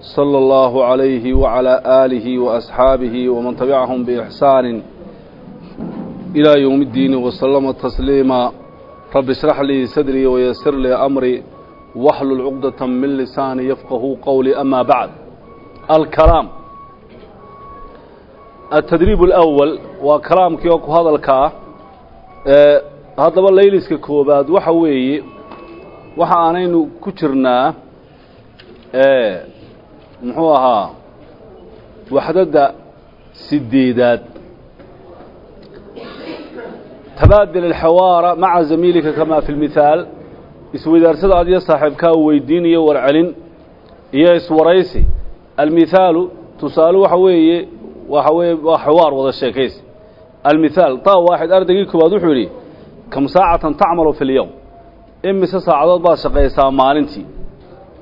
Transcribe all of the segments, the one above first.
صلى الله عليه وعلى آله وأصحابه ومن تبعهم بإحسان إلى يوم الدين وسلم تسليما رب اشرح لي صدري ويسر لي أمري واحلل عقدة من لساني يفقه قولي أما بعد الكلام التدريب الأول وكلام كيوك هذا الكا هذا الليلس كوباد وحوي وحانين كترنا muxuu ahaa waxdadda sideedaad. Tabaadil alxawaara maca zamiilika kamaa fi lmithaal isweydaarsada adiyo saaxiibkaa weydiin iyo warcelin iyo iswaraysi. Almithaalu tusaale waxa weeye waxa weeye waa xawaar wada sheekaysi. Almithaal taa waaxid ardaygii koowaad wuxuu yidhi kam saacatan tacmalu fi lyowm imise saacadood baad shaqaysaa maalintii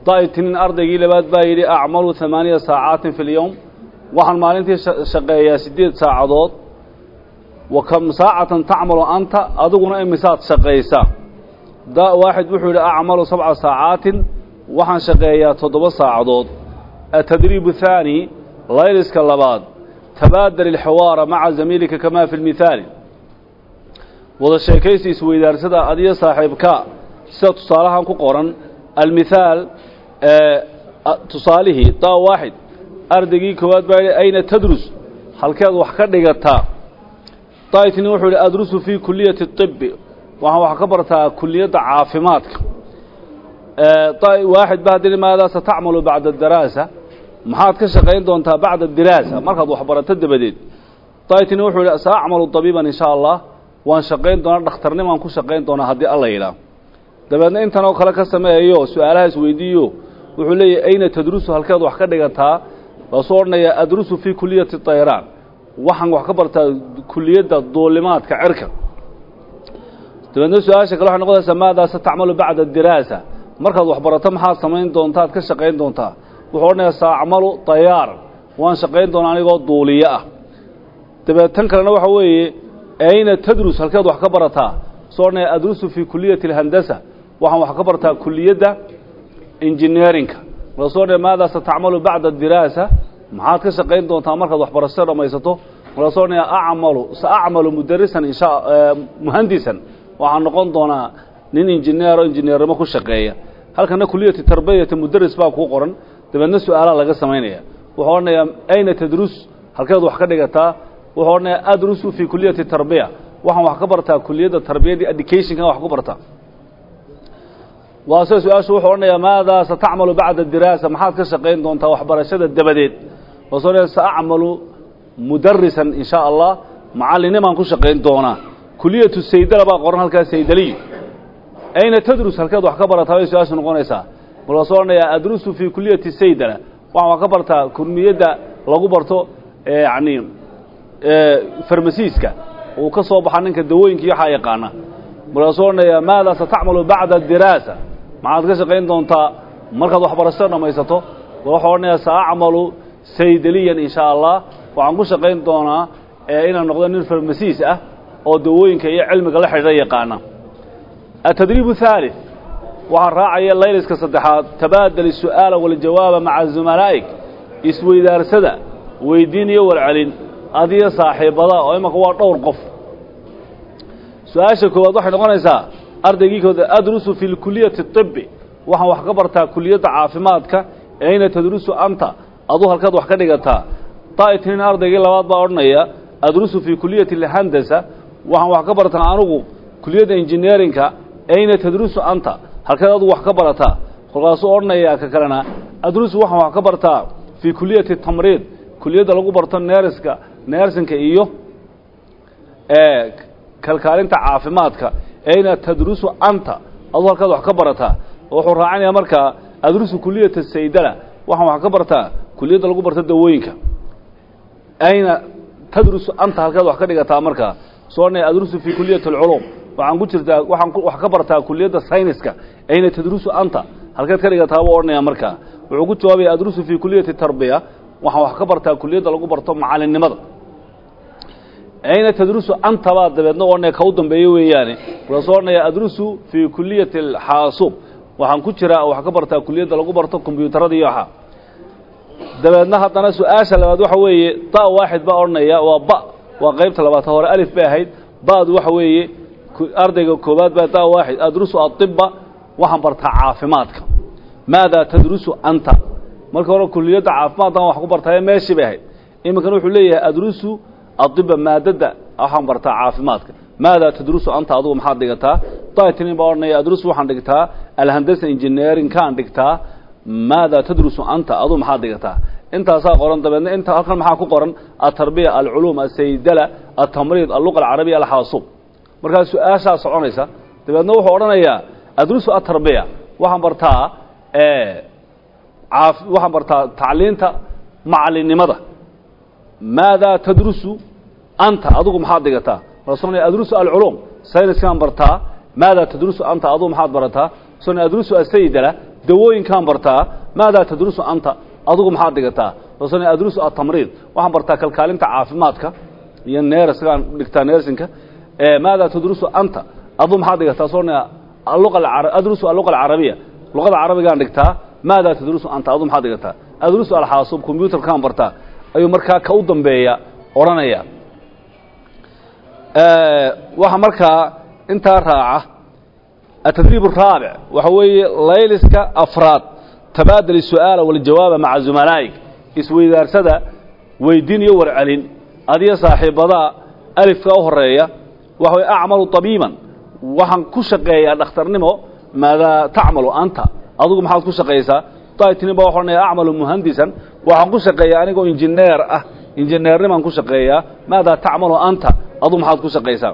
daitinin ardaygii labaad baa yidhi acmalu hamaaniya saacaatin fi lyowm waxaan maalintii shaqeeyaa siddeed saacadood wa kam saacatan tacmalu anta adiguna imisaad shaqaysaa da waaxid wuxuu yidhi acmalu sabca saacaatin waxaan shaqeeyaa toddoba saacadood atadriib thaani layliska labaad tabaadal ilxawaara maca zamiilika kamaa fi lmithaali wada sheekaysi isweydaarsada adiyo saaxiibka sida tusaalahan ku qoran almithaal tusaalihii daa waaxid ardaygii koowaad baa yidhi ayna tadrus? Halkeed wax ka dhigataa daitni wuxuu yidhi adrusu fii kuliyati طibi waxaan wax ka bartaa kuliyadda caafimaadka. Waaxid ba haddii maadaa satacmalu bacda daraasa? Maxaad ka shaqayn doontaa bacda diraasa? Markaad waxbarato dabadeed. Daitni wuxuu yidhi saacmalu طabiiban in sha allah. Waan shaqayn doonaa dhakhtarnimaan ku shaqayn doonaa wuxuu leeyahy ayna tadrusu halkeed wax ka dhigataa? Laasoo odhanayaa adrusu fii kuliyati tayraan waxaan wax ka bartaa kuliyadda duulimaadka cirka. Dabeedna su'aasha kale waxay noqonaysaa maadaa satacmalu bacda diraasa? Markaad wax barato maxaad samayn doontaad ka shaqayn doontaa. Wuxuu odhanayaa saacmalu tayaaran waan shaqayn doonaa anigoo duuliyo ah. Dabeed tan kalena waxa weeye ayna tadrus halkeed wax ka barataa. Soo odhanaya adrusu fii kuliyati alhandasa waxaan wax ka bartaa kuliyadda engineerinka markaasoo odhanaya maadaa satacmalu bacda diraasa maxaad ka shaqayn doontaa markaad waxbarashada dhammaysato markaasoo odhanaya acmalu sa acmalu mudarisan insha muhandisan waxaan noqon doonaa nin injineero injineernimo ku shaqeeya. Halkana kuliyati tarbiyati mudaris baa kuu qoran dabeedna su'aalaha laga samaynaya wuxuu odhanayaa ayna tadrus? Halkeed wax ka dhigataa. Wuxuu odhanayaa adrusu fii kuliyati tarbiya waxaan wax ka bartaa kuliyadda tarbiyadii educationkan wax ku bartaa waase su'aashu wuxuu odhanayaa maadaa satacmalu bacda diraasa maxaad ka shaqayn doontaa waxbarashada dabadeed. Odhanaya saacmalu mudarisan in shaa allah macallinimaan ku shaqayn doonaa. Kuliyatu saydala baa qoran halkaas saydaliyo ayna tadrus halkeed wax ka barataa bay su'aashu noqonaysaa. Markaasoo odhanayaa adrusu fii kuliyati saydala. Waxaan wax ka bartaa kulmiyadda lagu barto yacni farmasiiska. Uu ka soo baxa ninka dawooyinka waxaa yaqaana. Odhanayaa maadaa satacmalu bacda diraasa maxaad ka shaqayn doontaa markaad waxbarashada dhammaysato wuxuu odhanayaa saacmalu saydaliyan in shaa allah waxaan ku shaqayn doonaa inaan noqdo nin farmasiis ah oo dawooyinka iyo cilmiga la xidhiidha yaqaana. Atadriib haalith waxaa raacaya layliska saddexaad. Tabaadal isu'aala waljawaaba maca zumalaa'ig isweydaarsada weydiin iyo warcelin. Adiyo saaxiibada oo imanka waa dhowr qof. Su'aasha koowaad waxay noqonaysaa ardaygii kooda adrusu fi lkuliyati طibi waxaan wax ka bartaa kuliyadda caafimaadka ayna tadrusu anta. Aduu halkaad wax ka dhigataa. Daitnin ardaygii labaad baa odhanaya adrusu fii kuliyati alhandasa. Waxaan wax ka bartaa anugu kuliyadda engineerinka ayna tadrusu anta. Halkaad adugu wax ka barataa. Kolkaasuu odhanayaa ka kalena adrusu waxaan wax ka bartaa fii kuliyati tamriid. Kuliyadda lagu barto neeriska neersinka iyo kalkaalinta caafimaadka ayna tadrusu anta aduu halkaad wax ka barataa wuxuu raacinayaa markaa adrusu kuliyata saydala waxaan wax ka bartaa kuliyadda lagu barto dawooyinka ayna tadrusu anta halkeed wax ka dhigataa markaa soo odhanaya adrusu fii kuliyati alculuum waxaan ku jirtaa waxaan wax ka bartaa kuliyadda sayniska ayna tadrusu anta halkeed ka dhigataa buu odhanaya markaa wuxuu ku jawaabaya adrusu fii kuliyati tarbiya waxaan wax ka bartaa kuliyadda lagu barto macallinnimada ayna tadrusu anta baa dabeedna odhanaya ka u dambeeye weeyaane wuxuu soo odhanaya adrusu fii kuliyati alxaasuub waxaan ku jiraa wax ka bartaa kuliyadda lagu barto kombyuutarada iyo waxa dabeedna haddana su'aasha labaad waxa weeye da waaxid baa odhanaya waa ba waa qaybta labaad hore alif bay ahayd ba'du waxa weeye ardayga koowaad baa da waaxid adrusu adiba waxaan bartaa caafimaadka maadaa tadrusu anta marka hore kuliyadda caafimaadkan wax ku bartaaye meeshii bay ahayd iminkan wuxuu leeyahay adrusu adiba maadada waxaan bartaa caafimaadka maadaa tadrusu anta adugu maxaad dhigataa daytinin baa odhanaya adrusu waxaan dhigtaa alhandasa engineerinkaan dhigtaa maadaa tadrusu anta adugu maxaad dhigataa intaasaa qoran dabeedna inta halkan maxaa ku qoran atarbiya alculuum asaydala altamriid alluqa alcarabiya alxaasuub markaa su'aashaa soconaysa dabeedna wuxuu odhanayaa adrusu atarbiya waxaan bartaa waxaan bartaa tacliinta macallinnimada maadaa tadrusu anta adugu maxaad dhigataa markaasuna adrusu alculuum sayniskaan bartaa maadaa tadrusu anta adugu maxaad barataa suna adrusu asaydala dawooyinkaan bartaa maadaa tadrusu anta adugu maxaad dhigataa markaasuna adrusu atamriid waxaan bartaa kalkaalinta caafimaadka iyo neerskaan dhigtaa neersinka maadaa tadrusu anta adugu maxaad dhigataa alluqa adrusu alluqa alcarabiya luqada carabigaan dhigtaa maadaa tadrusu anta adugu maxaad dhigataa adrusu alxaasuub combyuutarkaan bartaa ayuu markaa ka u dambeeya odhanaya waxa markaa intaa raaca atadriib الraabic waxa weeye layliska afraad tabaadal الsu'aala waljawaaba maca zumalaa'ig isweydaarsada weydiin iyo warcelin adiyo saaxiibadaa alifka u horeeya waxa way acmalu طabiiban waxaan ku shaqeeyaa dhakhtarnimo maadaa tacmalu anta adugu maxaad ku shaqaysaa daytinin ba waxa odhanaya acmalu muhandisan waxaan ku shaqeeyaa anigoo injineer ah. Injineernimaan ku shaqeeyaa. Maadaa tacmalu anta? Adugu maxaad ku shaqaysaa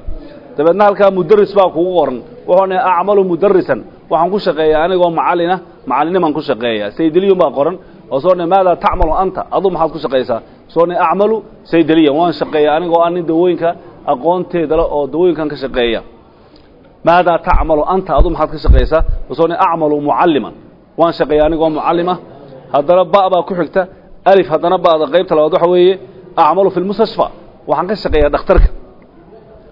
dabeedna halkaa mudaris baa kugu qoran. Wuxuu odhanaya acmalu mudarisan waxaan ku shaqeeyaa anigoo macallinah macallinimaan ku shaqeeyaa. Saydeliyon baa qoran. Oo soo odhanaya maadaa tacmalu anta? Adugu maxaad ku shaqaysaa soo odhanaya acmalu saydeliyan waan shaqeeyaa anigoo anin dawooyinka aqoonteeda le oo dawooyinkan ka shaqeeya maadaa tacmalu anta? Adugu maxaad ka shaqaysaa soo odhanaya acmalu mucalliman. Waan shaqeeyaa anigoo mucallimah haddana ba baa ku xigta alif haddana ba'da qaybta labaad waxa weeye acmalu fi lmustashfa waxaan ka shaqeeyaa dhakhtarka.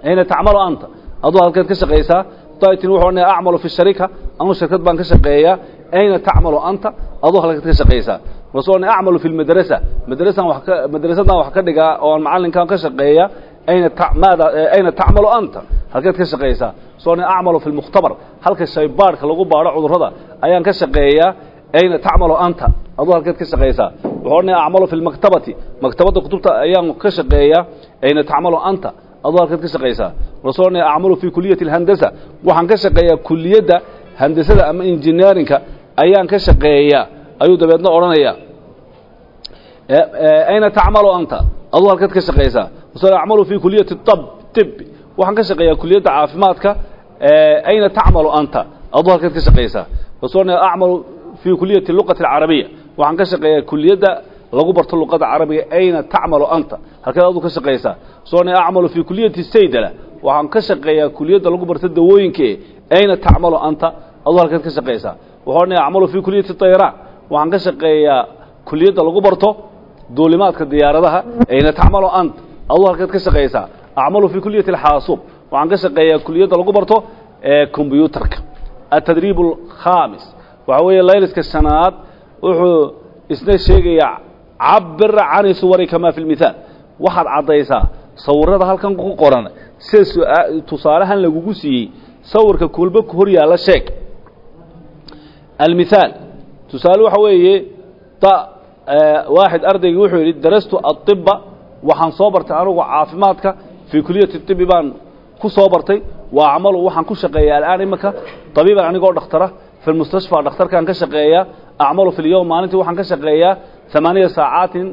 Ayna tacmalu anta aduu halkeed ka shaqaysaa daytin wuxuu odhanaya acmalu fi sharika anuu shirkad baan ka shaqeeyaa ayna tacmalu anta aduu halkeed ka shaqaysaa markaasuu odhanaya acmalu fi lmadrasa madrasan wax ka madrasadaan wax ka dhigaa oo aan macallinkan ka shaqeeya ayna ta maada ayna tacmalu anta halkeed ka shaqaysaa soo odhanaya acmalu fi lmukhtabar halka shaybaadhka lagu baadho cudurrada ayaan ka shaqeeyaa ayna tacmalu anta aduu halkeed ka shaqaysaa waxaan acmalu fi maktabati. Maktabada kutubta ayaan ka shaqeeyaa ayna tacmalu anta. Adoo halkaad ka shaqaysaa rasuulna acmalu fi kuliyati alhandasa. Waxaan ka shaqeeyaa kuliyadda handasada ama engineerinka ayaan ka shaqeeyaa. Ayuu dabeedna odhanayaa. E, e, ayna tacmalu anta? Adoo halkaad ka shaqaysaa rasuulna acmalu fi kuliyati tab tib. Waxaan ka shaqeeyaa kuliyadda caafimaadka e, ayna tacmalu anta? Adoo halkaad ka shaqaysaa rasuulna acmalu fi kuliyati luqati alcarabiya waxaan ka shaqeeyaa kuliyadda lagu barto luqada carabiga ayna tacmalu anta. Halkeed aad u ka shaqaysaa soo ani acmalu fii kuliyati saydala. Waxaan ka shaqeeyaa kuliyadda lagu barto dawooyinkae ayna tacmalu anta. Aduu halkeed ka shaqaysaa waxuu ani acmalu fii kuliyati tayraan waxaan ka shaqeeyaa kuliyadda lagu barto duulimaadka diyaaradaha ayna tacmalu anta. Aduu halkeed ka shaqaysaa acmalu fii kuliyati alxaasuub. Waxaan ka shaqeeyaa kuliyadda lagu barto ee kombyuutarka atadriib alkhaamis waxaa weeye layliska shanaad wuxuu isna sheegayaa cabir cani suwari kamaa fi lmithaal waxaad caddaysaa sawirada halkan ku qoran sida tusaalahan lagugu siiyey sawirka kulba hor yaalla sheeg. Almithaal tusaale waxa weeye waaxid ardaygii wuxuu yidhi darastu adiba waxaan soo bartay anugu caafimaadka fii kuliyati ibi baan ku soo bartay wa acmalu waxaan ku shaqeeya al'aan iminka tabiiban anigoo dhakhtara fi lmustashfa dhakhtarkaan ka shaqeeyaa acmalu fi lyowm maalintii waxaan ka shaqeeyaa amaaniya saacaatin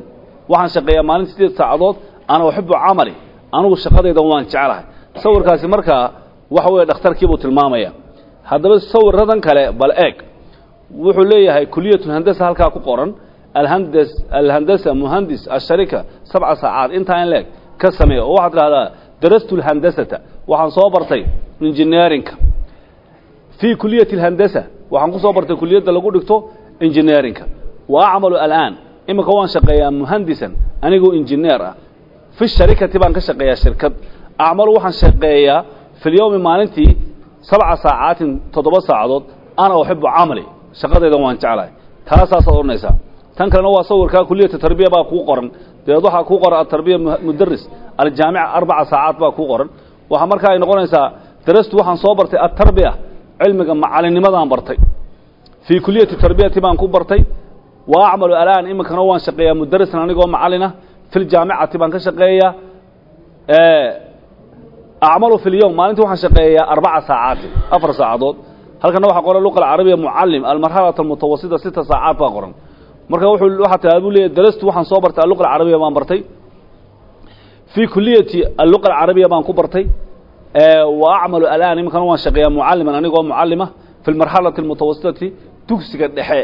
waxaan shaqeeyaa maalintii sideed saacadood ana uxibu camali anugu shaqadayda waan jeclahay sawirkaasi markaa waxa weeye dhakhtarkiibuu tilmaamaya haddaba sawiradan kale bal eeg wuxuu leeyahay kuliyatun handasa halkaa ku qoran alhandas alhandasa muhandis asharika sabca saacaad intaa in leeg ka sameeya oo waxaad tidhahdaa darastu lhandasata waxaan soo bartay engineerinka fii kuliyati alhandasa waxaan ku soo bartay kuliyadda lagu dhigto engineerinka wa acmalu alaan. Iminka waan shaqeeyaa muhandisan anigoo injineer ah. Fi sharikati baan ka shaqeeyaa shirkad. Acmalu waxaan shaqeeyaa fi lyowmi maalintii sabca saacaatin toddoba saacadood. Ana uxibu camali. Shaqadaydan waan jeclahay. Taasaasaad odhanaysaa. Tan kalena waa sawirkaa kuliyata tarbiya baa kuu qoran. Dabeed waxaa kuu qoran atarbiya mudaris aljaamica arbaca saacaad baa kuu qoran. Waxaa markaa ay noqonaysaa darastu waxaan soo bartay atarbiya cilmiga macalinimadaan bartay. Fii kuliyati tarbiyati baan ku bartay. Wa acmalu alaan iminkana waan shaqeeyaa mudarisan anigoo macalina. Fi ljaamicati baan ka shaqeeyaa. Acmalu fi lyowm maalintii waxaan shaqeeyaa arbaca saacaatin afar saacadood. Halkana waxaa qoran luqa alcarabiya mucalim almarxalat almutawasita sita saacaad baa qoran. Marka waxaa taa buu leeyahy darastu waxaan soo bartay alluqa alcarabiya baan bartay. Fii kuliyati alluqa alcarabiya baan ku bartay acmalu alaan iminkana waan shaqeeyaa mucaliman anigoo mucalima fi lmarxalati almutawasitati dugsiga dhexe.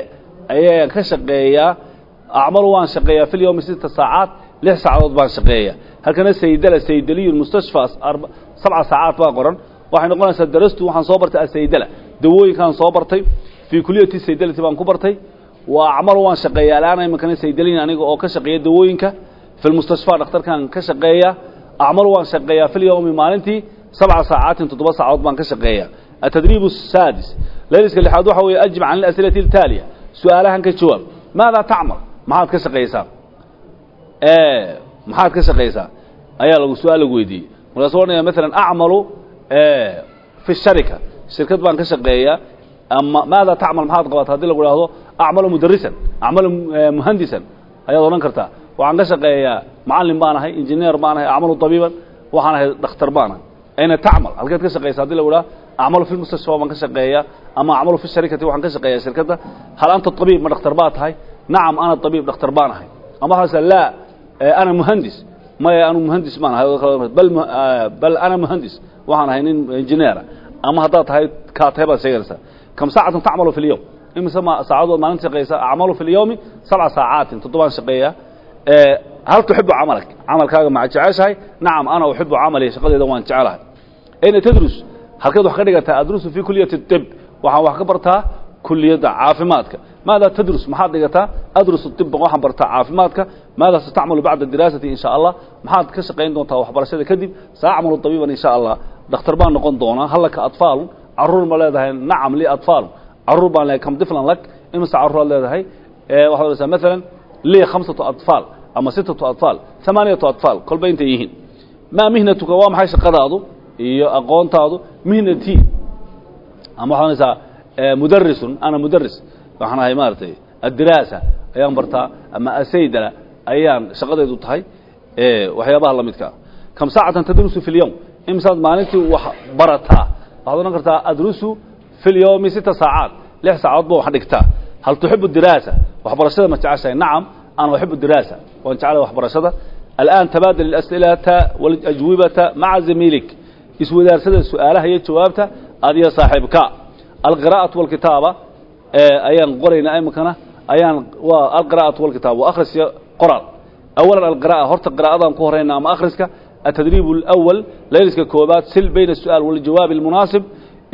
Ayaan ka shaqeeyaa acmalu waan shaqeeyaa fi lyowmi sita saacaad lix saacadood baan shaqeeya halkana saydala saydaliyu mustashfa sabca saacaad baa qoran. Waxay noqonaysaa darastu waxaan soo bartay asaydala dawooyinkaan soo bartay fii kuliyati saydalati baan ku bartay. Wa acmalu waan shaqeeya alaana iminkana saydaliyin aniga oo ka shaqeeya dawooyinka. Fi lmustashfa dhakhtarkaan ka shaqeeya. Acmalu waan shaqeeyaa fi lyowmi maalintii sabca saacaatin toddoba saacadood baan ka shaqeeya atadriib saadis layliska lixaad waxa weeye ajib can alas'ilati altaaliya su'aalahan ka jawaab maadaa tacmal maxaad ka shaqaysaa maxaad ka shaqaysaa ayaa lagu su'aal lagu weydiiyey markaasuu odhanaya maalan acmalu fi sharika shirkad baan ka shaqeeyaa ama maadaa tacmal maxaad qabata haddii lagu idhaahdo acmalu mudarisan acmalu muhandisan ayaad odhan kartaa waxaan ka shaqeeyaa macalin baan ahay injineer baan ahay acmalu tabiiban waxaan ahay dhakhtar baan ahay ayna tacmal halkeed ka shaqaysa haddii lagu idhaha acmalu fi lmustashfa baan ka shaqeeyaa ama acmalu fi sharikati waxaan ka shaqeeyaa shirkadda hal anta tabiib ma dhakhtar baa tahay nacam ana tabiib dhakhtar baan ahay ama waxaa laa ana muhandis maya anu muhandis baan ahay bal ana muhandis waxaan ahay nin injineera ama haddaad tahay kaa tahay baad sheeganaysaa kam saacatan tacmalu fi lyowm imise ma saacadood maalinta shaqeysa acmalu fi lyowmi sabca saacaatin toddobaan shaqeeyaa Eh, hal tuxibu camalak. Camalkaaga ma jeceshahay? Nacam ana uxibu camali shaqadeyda waan jecelahay. Ayna tadrus halkeed wax ka dhigataa adrusu fii kuliyati dib waxaan wax ka bartaa kuliyadda caafimaadka. Maadaa tadrus? Maxaad dhigataa adrusu diba waxaan bartaa caafimaadka. Maadaa satacmalu bacda diraasati in sha allah. Maxaad ka shaqayn doontaa waxbarashada kadib saacmalu dabiiban in sha allah. Dakhtar baan noqon doonaa. Hallaka atfaalun carruur ma leedahay. Nacam li atfaalun carruur baan leehay kam diflan lak. Imase caruuraad leedahay. Eh, Waxaad odhanaysaa maalan lii khamsatu atfaal ama sitatu atfaal amaaniyatu atfaal kolba intay yihiin maa mihnatuka waa maxay shaqadaadu iyo aqoontaadu mihnatii ama waxaad onaysaa mudarisun ana mudaris waxaan ahay maaragtay addiraasa ayaan bartaa ama asaydala ayaan shaqadeedu tahay waxyaabaha la midkaa kam saacatan tadrusu fi lyowm imsaad maalintii wax barataa waxaad odhan kartaa adrusu fi lyowmi sita saacaad lix saacadood ba wax dhigtaa hal tuxibu diraasa waxbarashada ma jeceshahay nacam ana uxibu diraasa waan jeclay waxbarashada alآan tabaadal اlas'ilata wاlajwibata maca zamiilik iswadaarsada su-aalaha iyo jawaabta adiyo saaxiibka alqira'aةu wاlkitaaba ayaan qoraynaa iminkana ayaan waa alqira'aةu wاlkitaaba waa akhris iyo qoraal awalan alqira'a horta qira'adaan ku horayna ama akhriska atadriib اlأwal layliska koobaad sil bayna الsu'aal waljawaabi اlmunaasib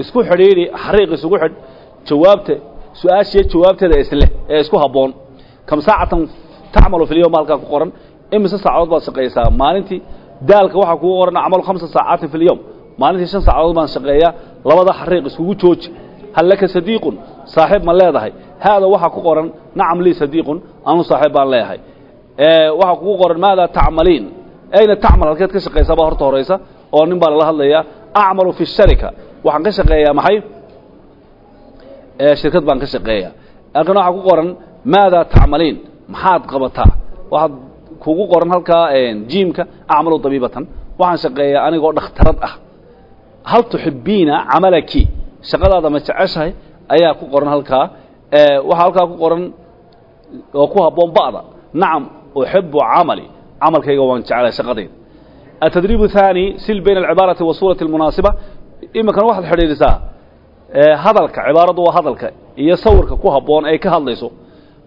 isku xidhiidhi xariiq isugu xidh jawaabta su'aashiyo jawaabteeda isleh ee isku habboon. Kam saacatan tacmalu fi lyowm halkaa ku qoran imise saacadood baad shaqaysaa? Maalintii daalka waxaa kugu qoran acmalu khamsa saacaatin fi lyowm maalintii shan saacadood baan shaqeeyaa labada xariiq iskugu jooji. Hal laka sadiiqun? Saaxiib ma leedahay. Haada waxaa ku qoran nacam lii sadiiqun anu saaxiib baan leeyahay. Waxaa kugu qoran maadaa tacmaliin? Ayna tacmal halkeed ka shaqaysaa baa horta horaysa? Oo nin baa lala hadlayaa acmalu fi sharika. Waxaan ka shaqeeyaa maxay shirkad baan ka shaqeeyaa halkan waxaa ku qoran maadaa tacmaliin? Maxaad qabataa? Waxaad kugu qoran halkaa jiimka acmalu dabiibatan. Waxaan shaqeeyaa anigoo dhakhtarad ah. Hal tuxibiina camalaki? Shaqadaada ma jeceshahay? Ayaa ku qoran halkaa. Waxaa halkaa ku qoran oo ku habboon ba'da. Nacam uxibu camali. Camalkayga waan jeclay shaqadayda atadriib thaani sil bayna alcibaarati wa suurati almunaasiba. Iminkana waxaad xidhiidhisaa hadalka cibaaradu waa hadalka iyo sawirka ku habboon ay ka hadlayso.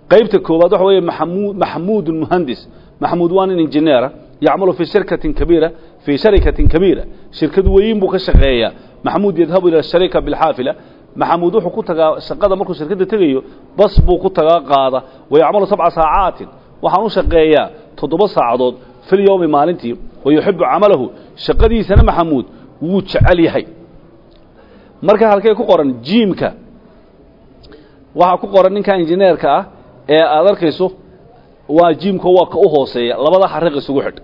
Qaybta koowaad waxa weeye maxamuud maxamuudun muhandis maxamuud waa nin injineera yacmalu shirkatin kabiira fii sharikatin kabiira. Shirkad weyn buu ka shaqeeyaa maxamuud yadhabu ila sharika bilxaafila. Maxamuud wuxuu ku tagaa shaqada markuu shirkadda tegayo bas buu ku tagaa qaada. Wayacmalu sabca saacaatin waxaan u shaqeeyaa toddoba saacadood fil yowmi maalintii wayuxibu camalahu. Shaqadiisana maxamuud wuu jecel yahay marka halkee ku qoran jiimka waxaa ku qoran ninka injineerka ah ee aad arkayso waa jiimka waa ka u hooseeya labada xariiq isugu xidh.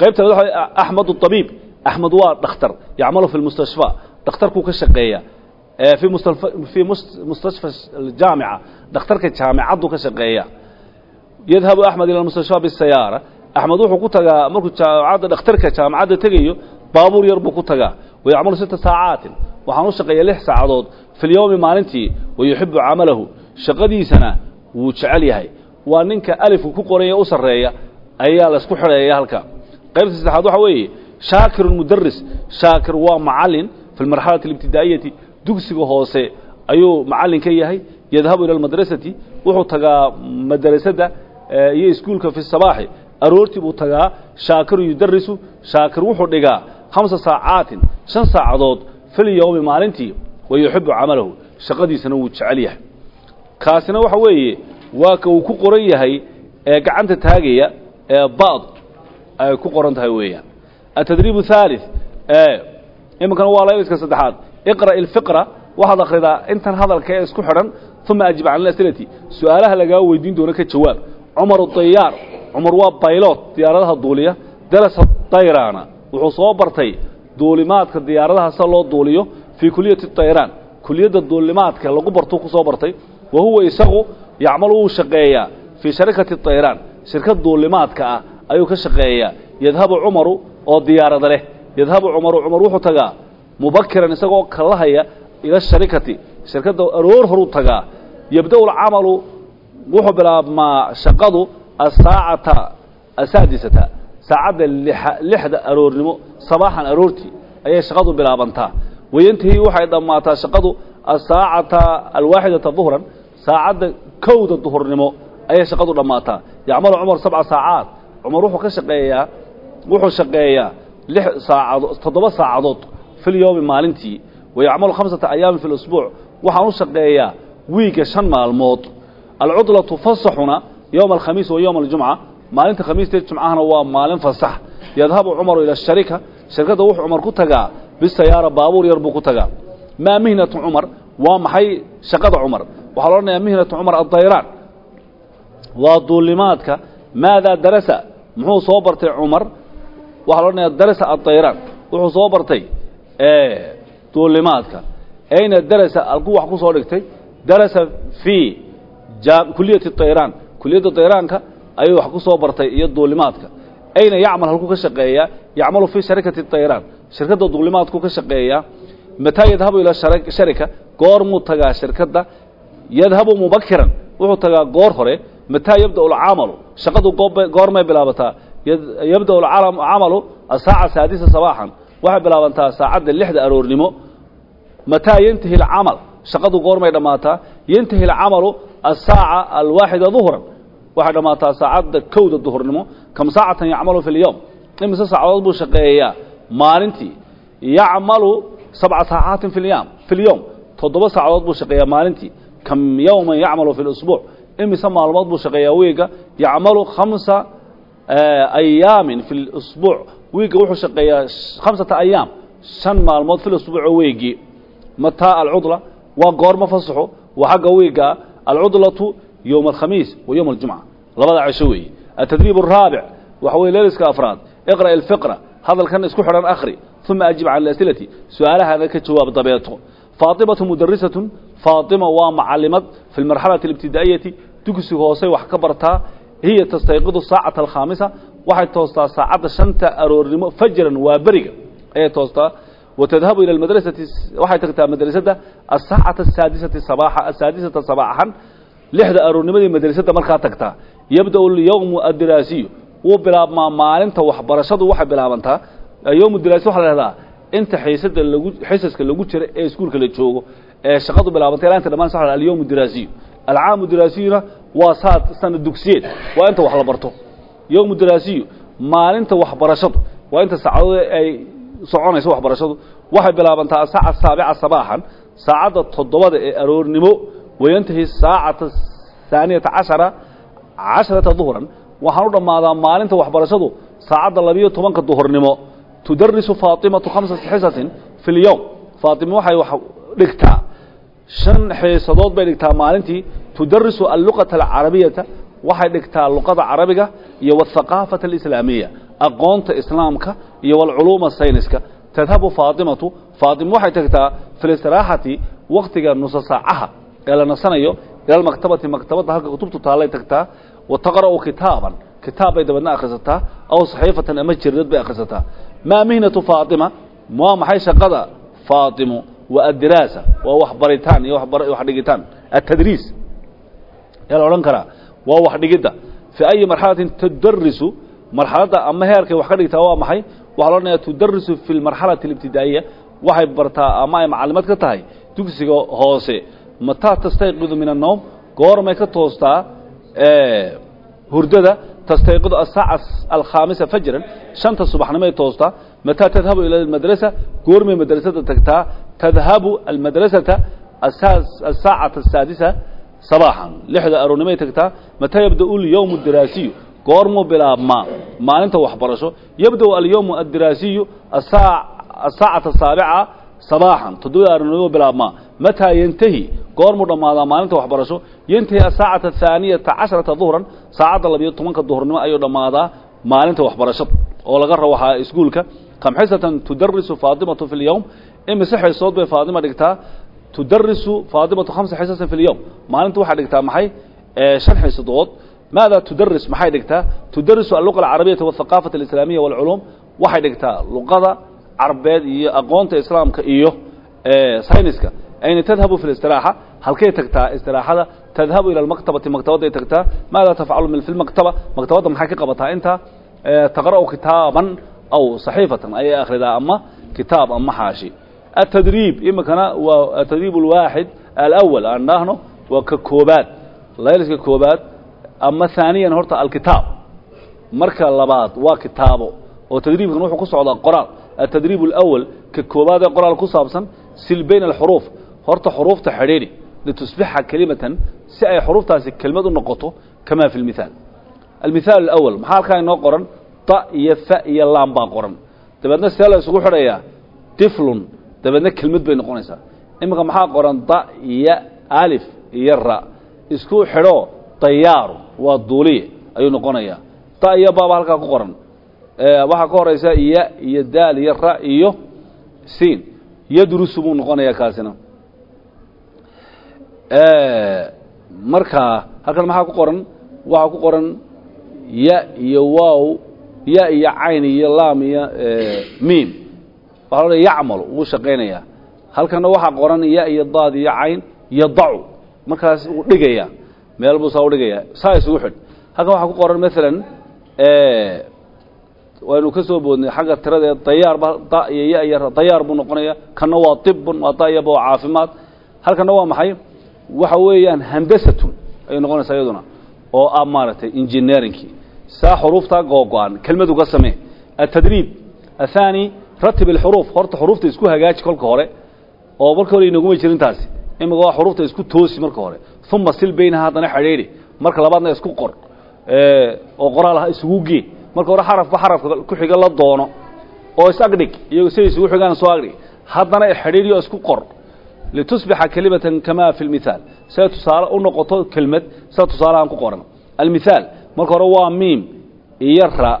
Qaybta labaad waxa axmed abiib axmed waa dhakhtar yacmalu fi lmustashfa dhakhtarkuu ka shaqeeya fii mustashfa jaamica dhakhtarka jaamicaddu ka shaqeeya. Yadhabu axmed ila mustashfa bisayaara axmed wuxuu ku tagaa markuu jaamacadda dhakhtarka jaamacadda tegayo baabuur yar buu ku tagaa. Wayacmalu sita saacaatin waxaan u shaqeeya lix saacadood fi lyowmi maalintii wayuxibu camalahu. Shaqadiisana wuu jecel yahay. Waa ninka alifku ku qoranya u sarreeya ayaa laysku xidhaya halka. Qaybta saddexaad waxa weeye shaakirun mudaris shaakir waa macalin fi lmarxalati alibtidaa'iyati dugsiga hoose ayuu macallin ka yahay. Yadhabu ila almadrasati. Wuxuu tagaa madrasadda iyo iskuulka fi sabaaxi. Aroortii buu tagaa. Shaakirun yudarisu shaakir wuxuu dhigaa hamsa saacaatin shan saacadood fil yowmi maalintii wayuxibu camalahu shaqadiisana wuu jecel yahay. Weeye waa ka ku qoran yahay ee gacanta taagaya ee bad ay ku qoran tahay weeyaan. Atadriib thalith iminkana waa layliska saddexaad. Iqra ilfiqra waxaad akhridaa intan hadalka isku xidhan uma ajib can asilati su'aalaha weydiin doono ka jawaab. Cumar dayaar cumar waa baylot diyaaradaha duuliya darasa dayrana wuxuu soo bartay duulimaadka diyaaradaha se loo duuliyo fii kuliyati dayraan kuliyadda duulimaadka lagu bartuu ku soo bartay wa huwa isagu yacmalu wuu shaqeeyaa fii sharikati dayraan shirkad duulimaadka ah ayuu ka shaqeeyaa yadhabu cumaru oo diyaarada leh. Yadhabu cumaru cumar wuxuu tagaa. Mubakiran isagoo kalahaya ila sharikati shirkadda aroor horuu tagaa. Yabda-u lcamalu wuxuu bilaabmaa shaqadu asaacata asaadisata saacadda lixda aroornimo sabaaxan aroortii ayay shaqadu bilaabantaa. Wayantahi waxay dhammaataa shaqadu asaacata alwaaxidata duhran saacadda kowda duhurnimo ayay shaqadu dhammaataa. Yacmalu cumar sabca saacaad cumar wuxuu ka shaqeeyaa wuxuu shaqeeyaa lix saacadood toddoba saacadood fil yowmi maalintii. Wayacmalu khamsata ayaamin fi lusbuuc waxaan u shaqeeyaa wiiga shan maalmood. Alcudlatu fasaxuna yowma alkhamiis wa yowma aljumca maalinta khamiista jumcahana waa maalin fasax. Yadhabu cumaru ila sharika. Shirkadda wuxuu cumar ku tagaa. Bisayaara baabuur yar buu ku tagaa. Maa mihnatu cumar? Waa maxay shaqada cumar? Waxaa la odhanayaa mihnatu cumar addayraan. Waa duulimaadka. Maadaa darasa? Muxuu soo bartay cumar? Waxaa la odhanayaa darasa addayraan. Wuxuu soo bartay duulimaadka. Ayna darasa alkuu wax ku soo dhigtay? Darasa fii kuliyati dayraan. Kuliyadda dayraanka ayuu wax ku soo bartay iyo duulimaadka. Ayna yacmal halkuu ka shaqeeyaa yacmalu fii sharikati dayraan shirkadda duulimaadku ka shaqeeyaa mataa yadhabu ila sharika? Goormuu tagaa shirkadda? Yadhabu mubakiran. Wuxuu tagaa goor hore. Mataa yabda'u alcamalu shaqadu goormay bilaabataa. Yabda'u alcamalu asaaca saadisa sabaaxan. Waxay bilaabantaa saacadda lixda aroornimo. Mataa yantahi alcamal shaqadu goormay dhammaataa yantahi alcamalu asaaca alwaaxida duhran waxay dhammaataa saacadda kowda duhurnimo kam saacatan yacmalu fi lyowm imise saacadood buu shaqeeyaa. Maalintii yacmalu sabca saacaatin fi lyam fi lyowm toddoba saacadood buu shaqeeyaa maalintii. Kam yowman yacmalu fi lusbuuc imise maalmood buu shaqeeyaa wiiga. Yacmalu khamsa ayaamin fi lusbuuc wiigga wuxuu shaqeeyaa khamsata ayaam. Shan maalmood fi lusbuuc wiigii mataa alcudla. Waa goorma fasaxo waa xagga alcudlatu yowma alkhamiis wa yowma aljumca labada cisho weeye atadriib araabic waxa weye leeliska afraad iqra' ilfiqra hadalkan isku xidhan akhri uma ajib can alasilati su'aalahaada ka jawaab dabeeto faatimatu mudarisatun faatima waa macalimad fi lmarxalati alibtidaa'iyati dugsiga hoosey wax ka bartaa hiya tastayqidu saacata alkhaamisa waxay toostaa saacadda shanta aroornimo fajran waa beriga ayay toostaa watadhabu ila almadrasati waxay tagtaa madrasadda asaacata asaadisati sabaaxa asaadisata sabaaxan lixda aroornimadii madrasadda markaa tagtaa. Yabda'u alyawmu addiraasiyu. Wuu bilaabmaa maalinta waxbarashadu waxay bilaabantaa. Yowmu diraasi waxa la hahdaa inta xiisada lagu xisaska lagu jira ee iskuulka la joogo ee shaqadu bilaabantay ilaa inta dhamaan sa alyawmu diraasiyu. Alcaamu diraasiyuna waa saad sana dugsiyeed. Waa inta wax la barto. Yowmu daraasiyu maalinta waxbarashadu waa inta saacadood ay soconayso waxbarashadu waxay bilaabantaa asaaca saabica sabaaxan saacadda toddobada ee aroornimo wayantahi saacata haaniyata cashara casharata duhran waxaan u dhammaadaa maalinta waxbarashadu saacadda labiyo tobanka duhurnimo. Tudarisu faatimatu khamsata xisatin fi lyowm faatima waxay wax dhigtaa. Shan xiisadood bay dhigtaa maalintii. Tudarisu alluqata alcarabiyata waxay dhigtaa luqada carabiga iyo wathaqaafata alislaamiya aqoonta islaamka iyo walculuuma sayniska. Tadhabu faatimatu. Faatima waxay tagtaa fi listiraaxati waktiga nusa saacaha ee la nasanayo ila almaktabati maktabadda halka kutubtu taallay tagtaa wa taqra'u kitaaban. Kitaab bay dabadna akhrisataa aw saxiifatan ama jirdad bay akhrisataa maa mihnatu faatima? Waa maxay shaqada? Faatimo waa addiraasa waa waxbaritaan iyo wax dhigitaan atadriis yaa la odhan karaa waa wax dhigidda fii ayi marxalatin tudarisu marxaladda ama heerkay wax ka dhigtaa waa maxay? Waxaa la odhanayaa tudarisu fi lmarxalati alibtidaa'iya. Waxay bartaa ama ay macalimaad ka tahay dugsiga hoose mataa tastayqidu min annowm goormay ka toostaa hurdada tastayqidu asaaca alkhaamisa fajran shanta subaxnimay toostaa mataa tadhabu ila almadrasa goormay madrasada tagtaa tadhabu almadrasata asaacata asaadisa sabaaxan lixda aroornimay tagtaa mataa yabda'u alyowm addiraasiyu goormuu bilaabmaa maalinta waxbarasho yabda'u alyowm addiraasiyu asaacata asaabica sabaaxan toddobada aroornimo bilaabmaa mataa yantahi goormuu dhammaadaa maalinta waxbarasho yantahi asaacata athaaniyata casharata duhran saacadda labiyo tobanka ayuu dhammaadaa maalinta waxbarashada oo laga rabo waxaa iskuulka kam xisatan tudarisu faatimatu fi lyowm imise xiisood bay faatima dhigtaa tudarisu faatimatu khamsa xisasan fi lyowm maalinta waxay dhigtaa maxay? Shan maada tudaris maxay dhigtaa? Tudarisu alluqa alcarabiyata wathaqaafata alislaamiya walculuum waxay dhigtaa luqada carbeed iyo aqoonta islaamka iyo sayniska. Ayna tadhabu fi listiraaxa halkay tagtaa istiraaxada tadhabu ila almaktabati maktabadday tagtaa maada tafcalu fi lmaktaba maktabadda maxay ka qabataa intaa taqra'u kitaaban aw saxiifatan ayay akhridaa ama kitaab ama xaashi. Atadriib imikana waa atadriib alwaaxid alawal aan dhahno waa ka koobaad layliska koobaad ama haaniyan horta alkitaab. Marka labaad waa kitaabo oo tadriibkan wuxuu ku socdaa qoraal. Atadriib alawal ka koobaad ee qoraal ku saabsan sil bayna alxuruuf. Horta xuruufta xidhiidhi litusbixa kelimatan si ay xuruuftaasi kelmad u noqoto kama fi lmithaal almithaal alawal maxaa halkaa inoo qoran? Ta iyo fa iyo laam baa qoran. Dabeedna see la isugu xidhayaa tiflun. Dabeedna kelmad bay noqonaysaa. Iminka maxaa qoran? Da iyo alif iyo ra. Isku xidho dayaaru waa duuliye ayuu noqonayaa. Da iyo baaba halkaa ku qoran waxaa ka horaysa iya iyo daal iyo ra iyo siin. Yadrusu buu noqonayaa kaasina. Markaa halkan maxaa ku qoran? Waxaa ku qoran ya iyo wow ya iyo cayn iyo laam iyo miim. Waxa lo yacmalu wuu shaqaynayaa. Halkana waxaa qoran ya iyo daad iyo cayn yadacu markaas wuu dhigaya meel buu saa udhigaya saa isugu xidh. Halkan waxaa ku qoran maalan waynu ka soo boodnay xagga tirada dayaar ba da iyo ya iyo dayaar buu noqonaya kana waa tibun waa da iyaba waa caafimaad. Halkana waa maxay? Waxa weeyaan handasatun ayay noqonaysaa iyaduna oo ah maaragtay engineeringkii. Saa xuruuftaa googo-an kelmad uga samee. Atadriib athani ratib alxuruuf horta xuruufta isku hagaaji kolka hore oo marka hore inaguma jirin taasi. Imika waa xuruufta isku toosi marka hore. Uma sil baynaha haddana xidhiidhi. Marka labaadna isku qor oo qoraal ah isugu gee marka hore xarafka ku xiga la doono oo is-agdhig iyago siday isugu xigaan soo agdhig haddana xidhiidhiyo isku qor. Litusbixa kelimatan kama fi lmithaal siday tusaale u noqoto kelmad sida tusaalahan ku qoran almithaal marka hore waa miim iyo ra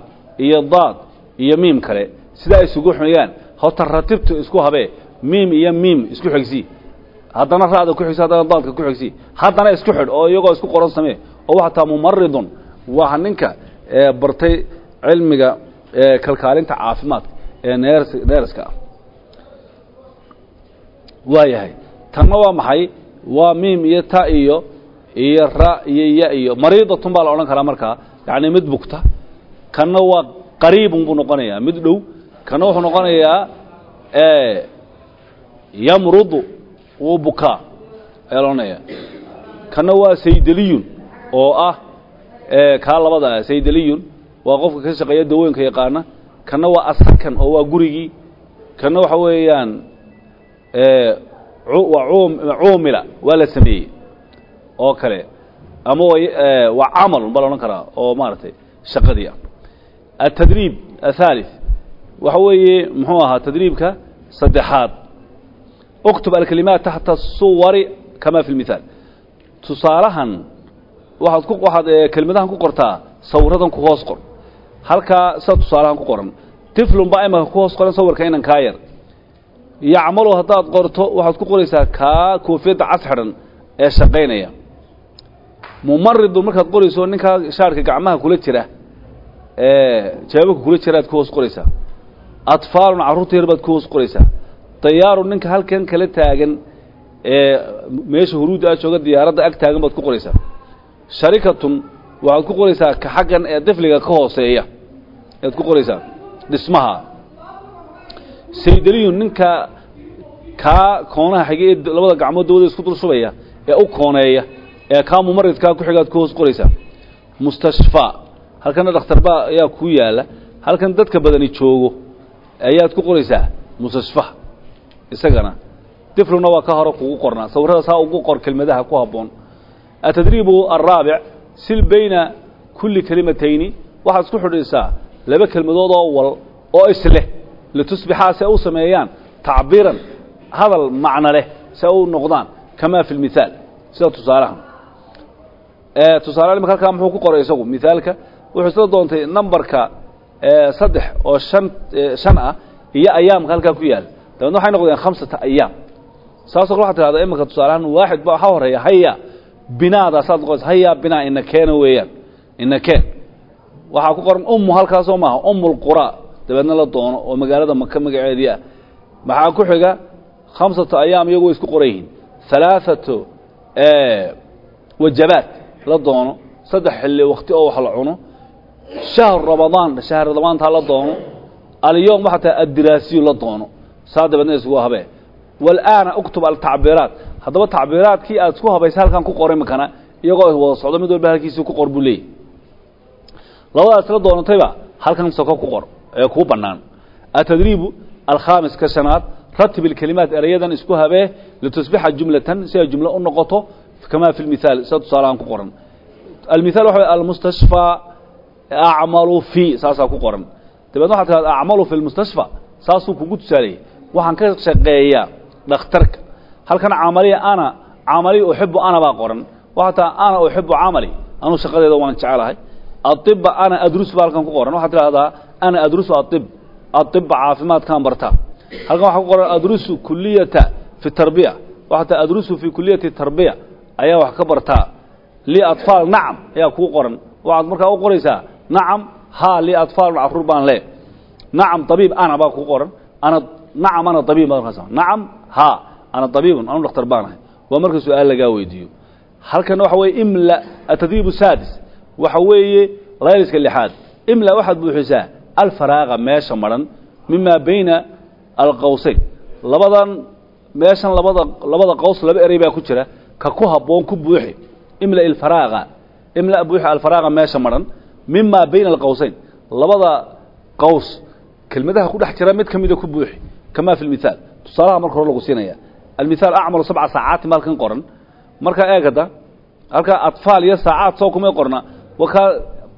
iyo daad iyo miim kale. Sidaa isugu xigaan horta ratibtu isku habee miim iyo miim isku xigsi. Haddana ra'da ku xigsi haddana daadka ku xigsi. Haddana isku xidh oo iyagoo isku qoran samee oo waxataa mumaridun waa ninka bartay cilmiga kalkaalinta caafimaadka ee neers neerska ah. Waa yahay. Tanna waa maxay? Waa miim iyo ta iyo iyo ra iyo ya iyo. Mariidatun baa la odhan karaa markaa yacni mid bugta kanna waa qariibun buu noqonayaa. Mid dhow kanna wuxuu noqonayaa yamrudu wuu bukaa. Ayaa la odhanaya kanna waa saydeliyun oo ah kaa labada ah saydaliyun waa qofka ka shaqeeya dawooyinka yaqaana kanna waa asakan oo waa gurigii kanna waxa weeyaan waa cuumila waa la sameeyey oo kale ama waa camal baa la odhan karaa oo maaragtay shaqadii ah atadriib athalith waxa weeye muxuu ahaa tadriibka saddexaad. اktub alkalimaat taxta suwari kama fi اlmithaal tusaalahan waxaad ku waxaad kelimadahan ku qortaa sawiradan ku hoos qor halkaa sida tusaalahan ku qoran. Tiflun baa imaka ku hoos qoran sawirka inan kaa yar. Yacmalu haddaad qorto waxaad ku qoraysaa kaa koofiyadda cas xidhan ee shaqaynaya. Mumaridun markaad qorayso ninkaa shaarka gacmaha kula jira ee jeebabka kula jira aad ku hoos qoraysaa. Atfaalun carruurta yar baad ku hoos qoraysaa. Dayaarun ninka halkan kala taagan ee meesha huruudda a jooga diyaaradda ag taagan baad ku qoraysaa. Sharikatun waxaad ku qoraysaa ka xaggan ee difliga ka hooseeya ayaad ku qoraysaa? Dhismaha. Saydaliyun ninka kaa koonaha xigay ee labada gacmood dawada isku dul shubaya ee u kooneeya ee kaa mumaridkaa ku xigaad ku hoos qoraysaa? Mustashfaa halkana dhakhtarba ayaa ku yaalla. Halkan dadka badani joogo ayaad ku qoraysaa? Mustashfaha isagana. Difluna waa ka hore kugu qornaa. Sawirada saa ugu qor kelmadaha ku habboon. Atadriibu alraabic sil bayna kulli kelimatayni waxaad isku xidhiisaa laba kelmadood oo wal oo isleh litusbixaa ay u sameeyaan tacbiiran hadal macno leh ay u noqdaan kamaa fi lmithaal sida tusaalahan. Tusaale imaka halkaa muxuu ku qoray isagu mithaalka wuxuu isla doontay numberka saddex oo shan shan ah iyo ayaamka halkaa ku yaal. Dabeedna waxay noqdeen khamsata ayaam. Saasoo kale waxad tidhahdaa imika tusaalahaan waaxid ba waxaa horreeya haya binaadaasaad noqonaysa haya binaa ina keena weeyaan ina keen waxaa ku qoran ummu halkaasoo maaha ummulqura dabeedna la doono oo magaalada maka magaceedii ah maxaa ku xiga? Khamsatu ayaam iyagu way isku qoran yihiin. Halaaثatu wajabaat la doono. Saddex xilli wakti oo wax la cuno. Shahru ramadaan shahr ramadaantaa la doono. Alyowm waxaa tahay addiraasiyu la doono. Saa dabeedna isugu habee. Walaana uktub altacbiiraat. Haddaba tacbiiraadkii aad isku habaysa halkan ku qor imikana iyagoo wada socdo mid walba halkiisii ku qor buu leeyay labadaas la doonatayba halkan soko ku qor ee kuu bannaan. Atadriibu alkhaamis ka shanaad ratib ilkelimaat erayadan isku habee litusbixa jumlatan si ay jumlo u noqoto kamaa fi lmithaal sida tusaalahaan ku qoran. Almithaal waxa almustashfaa acmalu fi saasaa ku qoran. Dabeedna waxaa tirahda acmalu fi lmustashfa saasuu kugu tusaaleeyey waxaan ka shaqeeyaa dhakhtarka. Halkan camaliya ana camaliya uxibu ana baa qoran. Waxaa taa ana uxibu camali anuu shaqadeeda waan jecelahay aiba ana adrus baa halkan ku qoran waxaad tidhahdaa ana adrusu aib aiba caafimaadkaan bartaa halkan waxaa ku qoran adrusu kuliyata fi tarbiya waxaa taa adrusu fi kuliyati tarbiya ayaa wax ka bartaa li atfaal nacam ayaa kuu qoran waxaad markaa u qoraysaa nacam ha li atfaalun carruur baan lee nacam abiib ana baa kuu qoran ana nacam ana abiib markaas nacam ha ana abiibun anu dhakhtar baanahay waa marka su'aal lagaa weydiiyo halkana waxa weeye imla atadriib sadis waxa weeye layliska lixaad. Imla waxaad buuxisaa alfaraaqa meesha maran mima bayna alqawsayn labadan meeshan labada labada qaws laba erey baa ku jira. Ka ku habboon ku buuxi. Imla ilfaraaqa imla buuxi alfaraaqa meesha maran mima bayna alqawsayn labada qaws kelmadaha ku dhex jira mid ka mida ku buuxi. Kama fi lmithaal tusaalaha marka hore lagu siinaya. Almithaal acmalu sabca saacaatin ba halkan qoran. Markaa eegada halkaa atfaal iyo saacaad soo kumay qorna wakaa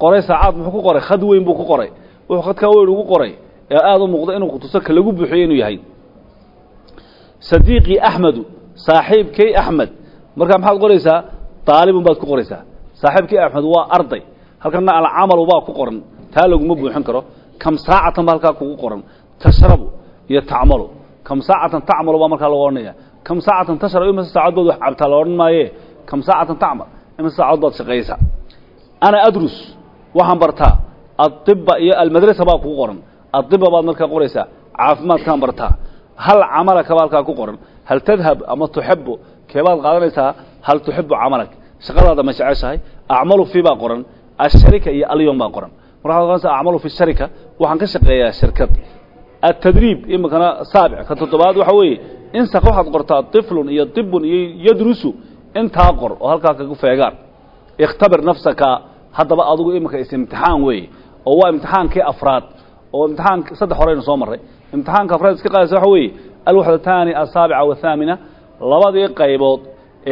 qoray saacaad muxuu ku qoray? Khad weyn buu ku qoray. Wuxuu khadkaa weyn ugu qoray. Ee aada u muuqda inuu kutuso ka lagu buuxiyo inuu yahay. Sadiiqii axmedu saaxiibkay axmed markaa maxaad qoraysaa? Daalibun baad ku qoraysaa. Saaxiibkay axmed waa arday. Halkana alcamalu baa ku qoran. Taa laguma buuxin karo. Kam saacatan ba halkaa kugu qoran. Tashrabu iyo tacmalu. Kam saacatan tacmalu baa markaa lagu odhanaya kam saacatan tashrabu imase saacad baad wax cabtaa la odhan maaye? Kam saacatan tacmal imase saacad baad shaqaysaa ana adrus waxaan bartaa. Adiba iyo almadrasa baa kugu qoran. Adiba baad markaa qoraysaa. Caafimaadkaan bartaa. Hal camalaka baa halkaa ku qoran. Hal tadhab ama tuxibu keebaad qaadanaysaa hal tuxibu camalak. Shaqadaada ma jeceshahay. Acmalu fi baa qoran. Asharika iyo alyom baa qoran. Markaa oranaysa acmalu fi sharika waxaan ka shaqeeyaa shirkad. Atadriib imikana saabic ka toddobaad waxa weeye insaq waxaad qortaa tiflun iyo dibun iyo yadrusu intaa qor oo halkaa kaga feegaan ikhtabir nafsaka haddaba adigu iminka is-imtixaan weeye oo waa imtixaankii afraad oo imtixaan saddex horeynu soo marray imtixaanka afraad iska qaadaysa waxa weeye alwaxdataani asaabica wathaamina labadii qaybood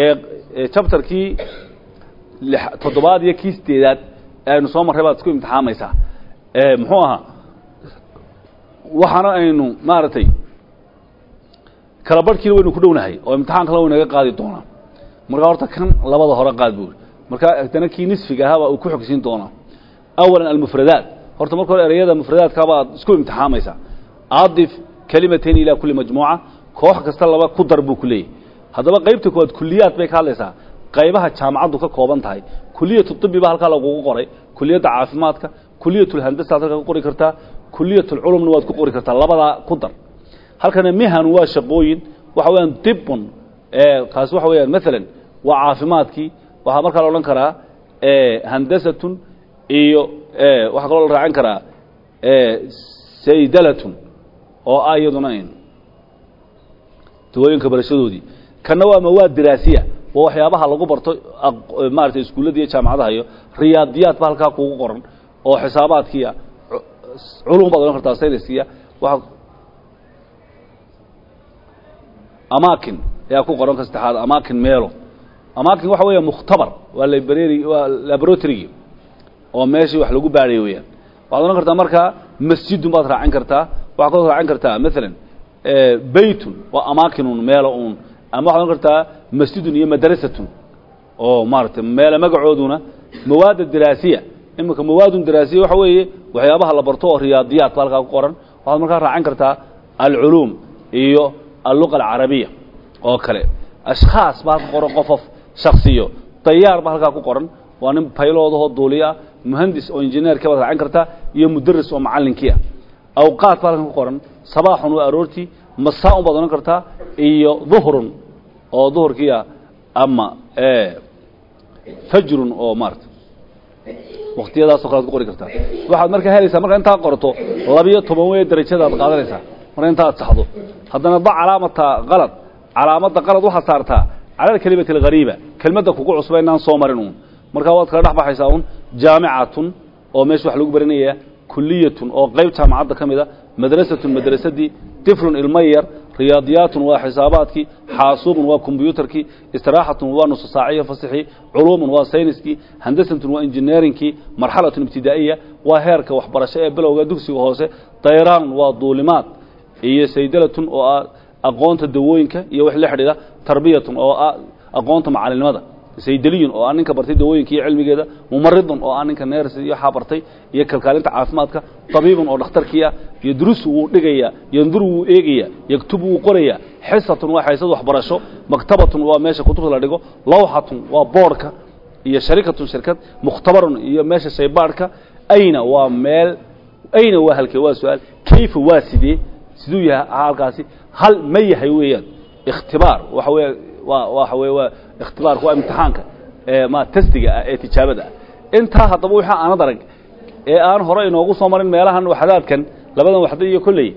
ee jabtarkii toddobaad iyo kii sideedaad ee aynu soo marray baad isku imtixaamaysaa muxuu ahaa waxaana aynu maaragtay kala barhkiina waynu ku dhownahay oo imtixaan kale waynaga qaadi doonaa markaa horta kan labada hore qaad markaa haddana kii nisfiga ahaabaa uu ku xogsiin doonaa. Awalan almufradaat. Horta marka hore ereyada mufradaadkaabaad isku imtixaamaysaa adif kelimatayn ilaa kulli majmuuca koox kasta laba ku dar buu ku leeyahy haddaba qaybta koowaad kuliyaad bay ka hadlaysaa. Qaybaha jaamacaddu ka kooban tahay. Kuliyatu tibi baa halkaa lagugu qoray. Kuliyadda caafimaadka kuliyatulhandasaad halkaa ku qori kartaa. Kuliyatulculumna waad ku qori kartaa. Labadaa ku dar. Halkana mihan waa shaqooyin waxa weeyaan dibun kaasi waxa weeyaan maalan waa caafimaadkii waxaa markaa la odhan karaa handasatun iyo waxaa kaloo la raacin karaa saydalatun oo ah iyaduna dawooyinka barashadoodii. Kanna waa mawaad diraasiya waa waxyaabaha lagu barto maarata iskuullada iyo jaamacadaha iyo riyaadiyaad ba halkaa kugu qoran oo xisaabaadkiia culum baad odhan kartaa sayniskiya waa amaakin ayaa ku qoran ka saddexaad amaakin meelo amaakin waxa weeya mukhtabar waa library waa laboratorygi oo meeshii wax lagu baadhay weeyaan. Waxaad odhan kartaa markaa masjidun baad raacin kartaa waxaad kaloo raacin kartaa maalan beytun waa amaakinun meelo uun. Ama waxad odhan kartaa masjidun iyo madrasatun oo maaragtay meele magacooduna mawaada diraasiya iminka mawaadun diraasiya waxa weeye waxyaabaha la barto oo riyaadiyaad ba halkaa ku qoran. Waxaad markaa raacin kartaa alculuum iyo alluqa alcarabiya oo kale. Ashkhaas ba halka qoran qofof shaksiyo dayaar ba halkaa ku qoran. Waa nin bayloodahoo duuliya muhandis oo injineerka baad raacin kartaa iyo mudaris oo macallinkiia awqaad ba halkan ku qoran. Sabaaxun waa aroortii masaa-un baad odhan kartaa iyo duhrun oo duhurkiia ama fajrun oo maarata waktiyadaasoo kale ad ku qori kartaa. Waxaad markaa helaysaa markaa intaad qorto labiyo toban wey darajadaad qaadanaysaa marka intaad saxdo. Haddana da calaamata qalad calaamadda qalad waxaad saartaa cala alkelimati alghariiba kelmadda kugu cusba inaan soo marin uun markaa waad kala dhex baxaysaa uun jaamicatun oo meesha wax lagu baranaya kuliyatun oo qayb jaamacadda ka mid a madrasatun madrasadii tiflun ilmo yar riyaadiyaatun waa xisaabaadkii xaasuubun waa kombyuutarkii istiraaxatun waa nusu saaciya fasixii culuumun waa sayniskii handasatun waa injineerinkii marxalatun ibtidaa'iya waa heerka waxbarasho ee bilowga dugsiga hoose dayraan waa duulimaad iyo saydalatun oo ah aqoonta dawooyinka iyo wix la xidhiidha tarbiyatun oo ah aqoonta macalinimada saydaliyun oo ah ninka bartay dawooyinka iyo cilmigeeda mumaridun oo ah ninka neers iyo waxaa iyo kalkaalinta caafimaadka tabiibun oo dhakhtarkii ah yadrusu wuu dhigaya yanduru wuu eegaya yaktubu wuu qoraya xisatun waa xaysad waxbarasho maktabatun waa meesha kutubta la dhigo lawxatun waa boodhka iyo sharikatun shirkad mukhtabarun iyo meesha shaybaadhka ayna waa meel ayna waa halkee waa su'aal kayfa waa sidee? Siduu yahay halkaasi hal ma yahay weeyaan ikhtibaar. Waxa weya waxa wey waa ikhtibaarka waa imtixaanka ee ma testiga ah ee tijaabada ah. Intaa haddaba wixii aanad ee aan hore inoogu soo marin meelahan waxdaadkan labadan waxda iyo kolley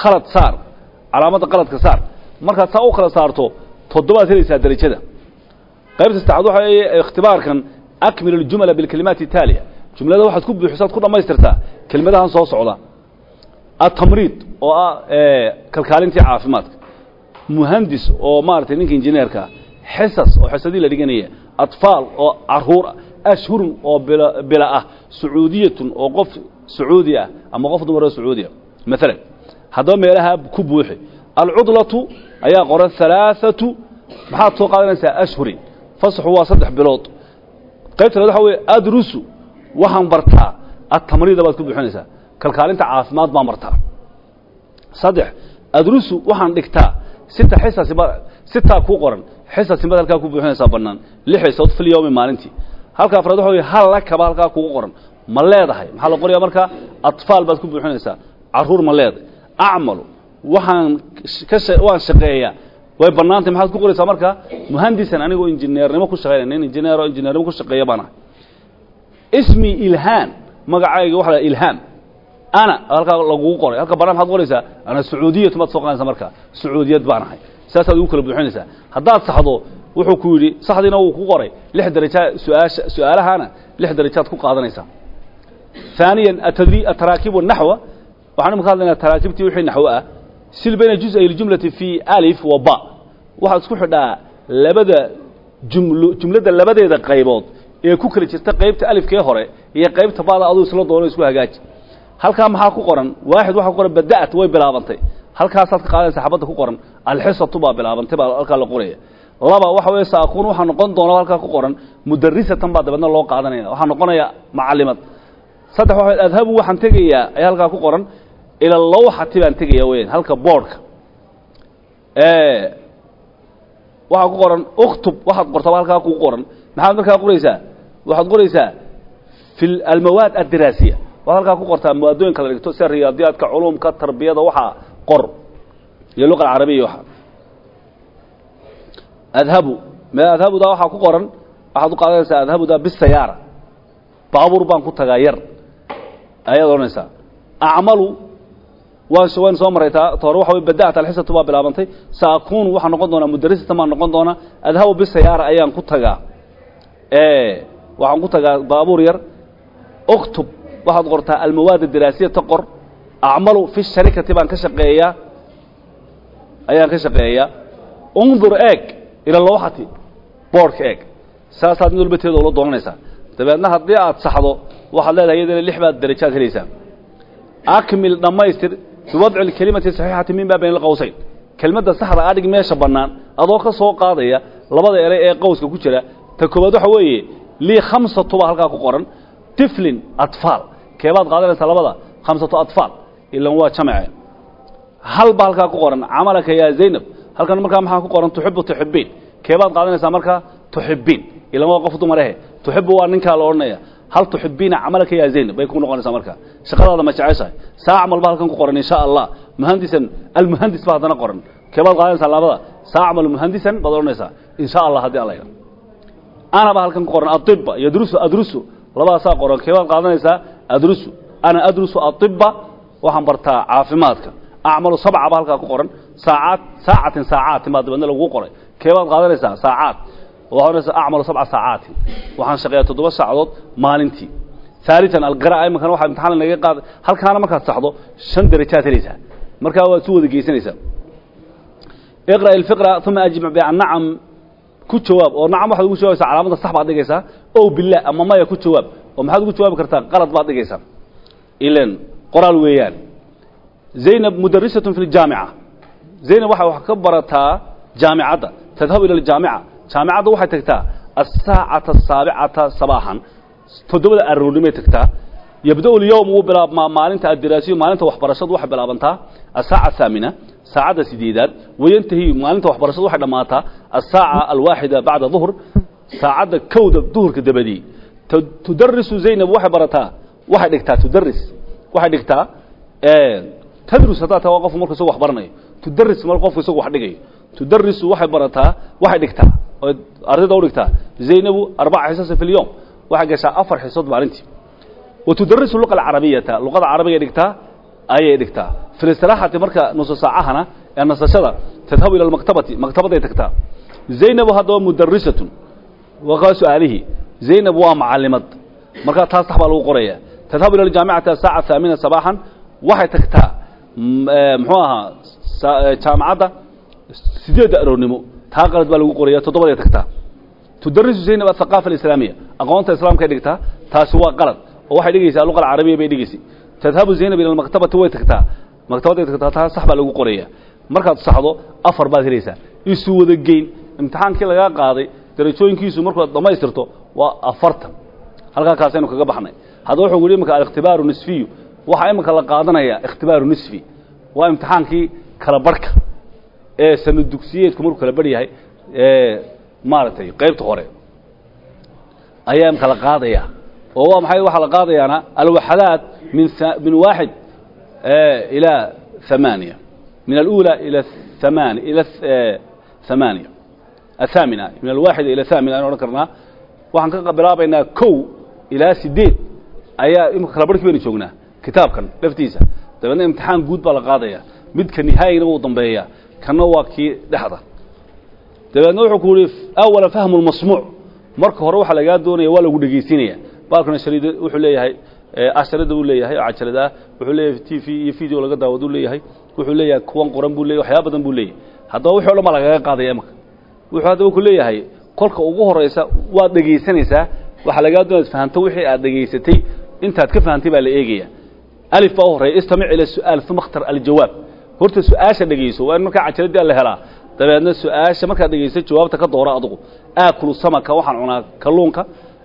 khalad saar calaamadda qaladka saar. Markaad saa u kala saarto toddobaad helaysaa derajada qaybta saddexaad waxa weeye ikhtibaarkan akmil aljumla bilkalimaati taaliya. Jumlada waxaad ku buuxisaad ku dhammaystirtaa kelmadahan soo socda. Atamriid oo ah kalkaalintii caafimaadka muhandis oo maaragtay ninka injineerkaa xisas oo xisadii la dhiganaya atfaal oo carruur ah oo bil bila ah sacuudiyatun oo qof sacuudi ah ama qof dumar oo sacuudi ah. Maalan haddaba meelaha ku buuxi alcudlatu ayaa qoran halaaثatu maxaad soo qaadanaysaa ashhurin fasaxu waa saddex bilood. Qaybta waxa weye adrusu waxaan bartaa atamriida baad ku buuxinaysaa. Kalkaalinta caafimaad baan bartaa saddex adrusu waxaan dhigtaa sita xisasiba sitaa kuu qoran xisasinbaad halkaa ku buuxinaysaa bannaan lix xisood fil yawmi maalintii. Halka afraad waxa weye hal lakaba halkaa kugu qoran. Ma leedahay maxaa la qoraya markaa atfaal baad ku buuxinaysaa. Caruur ma leedahay. Acmalu waxaan ka waan shaqeeyaa way bannaantay maxaad ku qoraysaa markaa muhandisan anigoo injineernimo ku shaqeynaya nin injineero injineernimo ku shaqeeya baan ahay. Ismi ilhaan magacayga waxa la ilhaam ana halkaa lagugu qoray halka banaan maxaad qoraysaa ana sacuudiyatu maad soo qadanaysaa markaa sacuudiyad baan ahay. Saasaad ugu kala buuxinaysaa. Haddaad saxdo wuxuu ku yidhi saxdiina wuu ku qoray. Lix daraja su'aasha su'aalahana lix darajaad ku qaadanaysaa. ثaaniya atadri ataraakibu naxwa. Waxaan imaka hadlaynaa taraakibtii wixii naxwo ah. Sil bayna juz'ay اljumlati fi alif wa ba. Waxaad isku xidhaa labada jumlo jumladda labadeeda qaybood ee ku kala jirta qaybta alifkee hore iyo qaybta bada aduu isla doono isku hagaaji halkaa maxaa ku qoran? Waaxid waxaa ku qoran bada'at way bilaabantay. Halkaasaad ka qaadanaysa xabadda ku qoran alxisatu baa bilaabantay baa halkaa la qoraya. Laba waxa weeye saakuun waxaa noqon doona halkaa ku qoran mudarisatan baa dabeedna loo qaadanaya. Waxaa noqonaya macalimad saddex waxa adhabu waxaan tegayaa ayaa halkaa ku qoran ila lawxati baan tegaya weyan halka boardka waxaa ku qoran uktub waxaad qortaba halkaa ku qoran. Maxaad markaa qoraysaa? Waxaad qoraysaa fi almawaad addiraasiya waxaad halkaa ku qortaa mawaadooyinka la dhigto sida riyaadiyaadka culumka tarbiyada waxaa qor iyo luqa alcarabiya waxa. Adhabu me adhabudaa waxaa ku qoran waxaad u qaadanaysaa adhabudaa bisayaara baabuur baan ku tagaa yar. Ayaad odhanaysaa. Acmalu waan waan soo maray ta hore waxa way bada'at alxisatu baa bilaabantay. Saakuunu waxaa noqon doonaa mudarisatan baa noqon doonaa. Adhabu bisayaara ayaan ku tagaa. Waxaan ku tagaa baabuur yar. Uktub waxaad qortaa almawaad adiraasiyata qor acmalu fi sharikati baan ka shaqeeyaa ayaan ka shaqeeyaa undur eeg ila lawxati boordhka eeg. Saasaad mid walba ula doonanaysaa. Dabeedna haddii aad saxdo waxaad leedahay iyadana lix baad darajaad helaysaa. Akmil dhammaystir biwadci alkelimati saxiixati min maa bayna alqawsayn kelmadda saxda adhig meesha bannaan adoo ka soo qaadaya labada eray ee qowska ku jira. Ta koobaad waxa weeye lii khamsatu baa halkaa ku qoran tiflin atfaal. Keebaad qaadanaysaa labada khamsatu atfaal. Ilan waa jamace hal halkaa ku qoran? Camalaka yaa zaynab halkan markaa maxaa ku qoran? Tuxibu tuxibiin keebaad qaadanaysaa markaa? Tuxibiin ilan waa qof dumarahe tuxibu waa ninkaa la odhanaya. Hal tuxibiina camalaka yaa zaynab bay ku noqonaysaa markaa. Shaqadaada ma jeceshahay. Saacmal baa halkan ku qoran insha allah muhandisan almuhandis baa haddana qoran. Keebaad qaadanaysaa labada. Saacmal muhandisan baad insha allah haddii alla ana halkan ku qoran. Aiba yadrusu adrusu labadaasaa qoran keebaad qaadanaysaa adrusu. Ana adrusu aiba waxaan bartaa caafimaadka. Acmalu sabca baa halkaa ku qoran. Saacaad saacatin saacaatin baa dabeedna lagu qoray. Keebaad qaadanaysaa saacaad. Waxaa odhanaysaa acmalu sabca saacaatin. Waxaan shaqeeyaa toddoba saacadood maalintii. Haalitan alqira'a imankana waxaa imtixaan lanaga qaada halkaana markaad saxdo shan darajaad helaysaa. Markaa waad su wada geysanaysaa. Iqra' ilfiqra uma ajib biannacam ku jawaab oo nacam waxaad ugu jawaabaysaa calaamada sax baad dhigaysaa ow billah ama maya ku jawaab oo maxaad ugu jawaabi kartaa qalad baad dhigaysaa. Ilan qoraal weeyaan. Zaynab mudarisatun fi ljaamica zaynab waxay wax ka barataa jaamicadda. Tadhabu ila aljaamica jaamicadda waxay tagtaa asaacata asaabicata sabaaxan toddobada aroornimay tagtaa. Yabda-u lyowm wuu bilaabmaa maalinta addiraasiyo maalinta waxbarashadu waxay bilaabantaa. Asaaca haamina saacadda sideedaad wayantahi maalinta waxbarashadu waxay dhammaataa asaaca alwaaxida bacda duhr saacadda kowda duhurka dabadii. Tudarisu zaynab waxay barataa waxay dhigtaa tudaris waxay dhigtaa tadrus haddaa taa waa qofku marku isagu wax baranayo tudaris mar qofku isagu wax dhigayo. Tudarisu waxay barataa waxay dhigtaa ardayda u dhigtaa zaynabu arbaca xisasa fi lyowm waxay gashaa afar xisood maalintii. Wa tudarisu luqa alcarabiyata luqada carabiga dhigtaa ayay dhigtaa. Fi listiraaxati marka nusu saacahana ee nasashada tadhabu ila almaktabati maktabaday tagtaa. Zaynabu haddaba mudarisatun waa su'aalihii zaynab waa macalimad markaa taas sax baa lagu qoraya tadhabu ila aljaamicati asaaca haamina sabaaxan. Waxay tagtaa muxuu ahaa jaamacadda sideedda aroornimo. Taa qalad baa lagu qoraya toddobaday tagtaa. Tudarisu zaynab athaqaafa alislaamiya. Aqoonta islaamkay dhigtaa taasi waa qalad. Oo waxay dhigaysaa luqa alcarabiya bay dhigaysay tadhabu zaynab ila almaktabati way tagtaa maktabadday tagtaa taa sax baa lagu qoraya markaad saxdo afar baad helaysaa isu wada geyn imtixaankii lagaa qaaday darajooyinkiisu markaad dhammaystirto waa afartan halkaa kaasaynu kaga baxnay hadda wuxuu yidhi imika aliktibaaru nisfiyu waxaa iminka la qaadanaya ikhtibaaru nisfi waa imtixaankii kala barhka ee sanad dugsiyeedku markuu kala barh yahay maaragtay qaybta hore ayaa imika la qaadaya oo waa maxay waxaa la qaadayaana alwaxadaat min min waaxid ilaa ثamaaniya min alأulى ilى ثamaan ilى ثamaaniya athaamina min alwaaxida ila thamina aynu odhan karnaa waxaan ka bilaabaynaa kow ilaa sideed ayaa imika kala barhkii baynu joognaa kitaabkan laftiisa dabeedna imtixaan guud baa la qaadaya midka nihaayina wuu dambeeya kanna waa kii dhexda dabeedna wuxuu ku yihi awala fahmu lmasmuuc marka hore waxaa lagaa doonaya waa lagu dhegaysinaya baalkana shariid wuxuu leeyahay asharada uu leeyahay oo cajalada ah wuxuu leeyahay t v iyo video laga daawad uu leeyahay. Wuxuu leeyahay kuwan qoran buu leeyahay waxyaaba badan buu leeyahay. Haddaba o dhan baa lagaga qaadaya imaka wuxuu haddaba ku leeyahay kolka ugu horaysa waad dhegaysanaysaa waxaa lagaa doonaya ad fahanto wixii aad dhegaysatay intaad ka fahantay baa la eegaya alif baa u horreeya istamic ila su'aal uma اkhtar aljawaab. Horta su'aasha dhegayso waa in markaa cajaladii la helaa. Dabeedna su'aasha markaad dhegaysa jawaabta ka doora adugu. Aakulu samaka waxaan cunaa kalluunka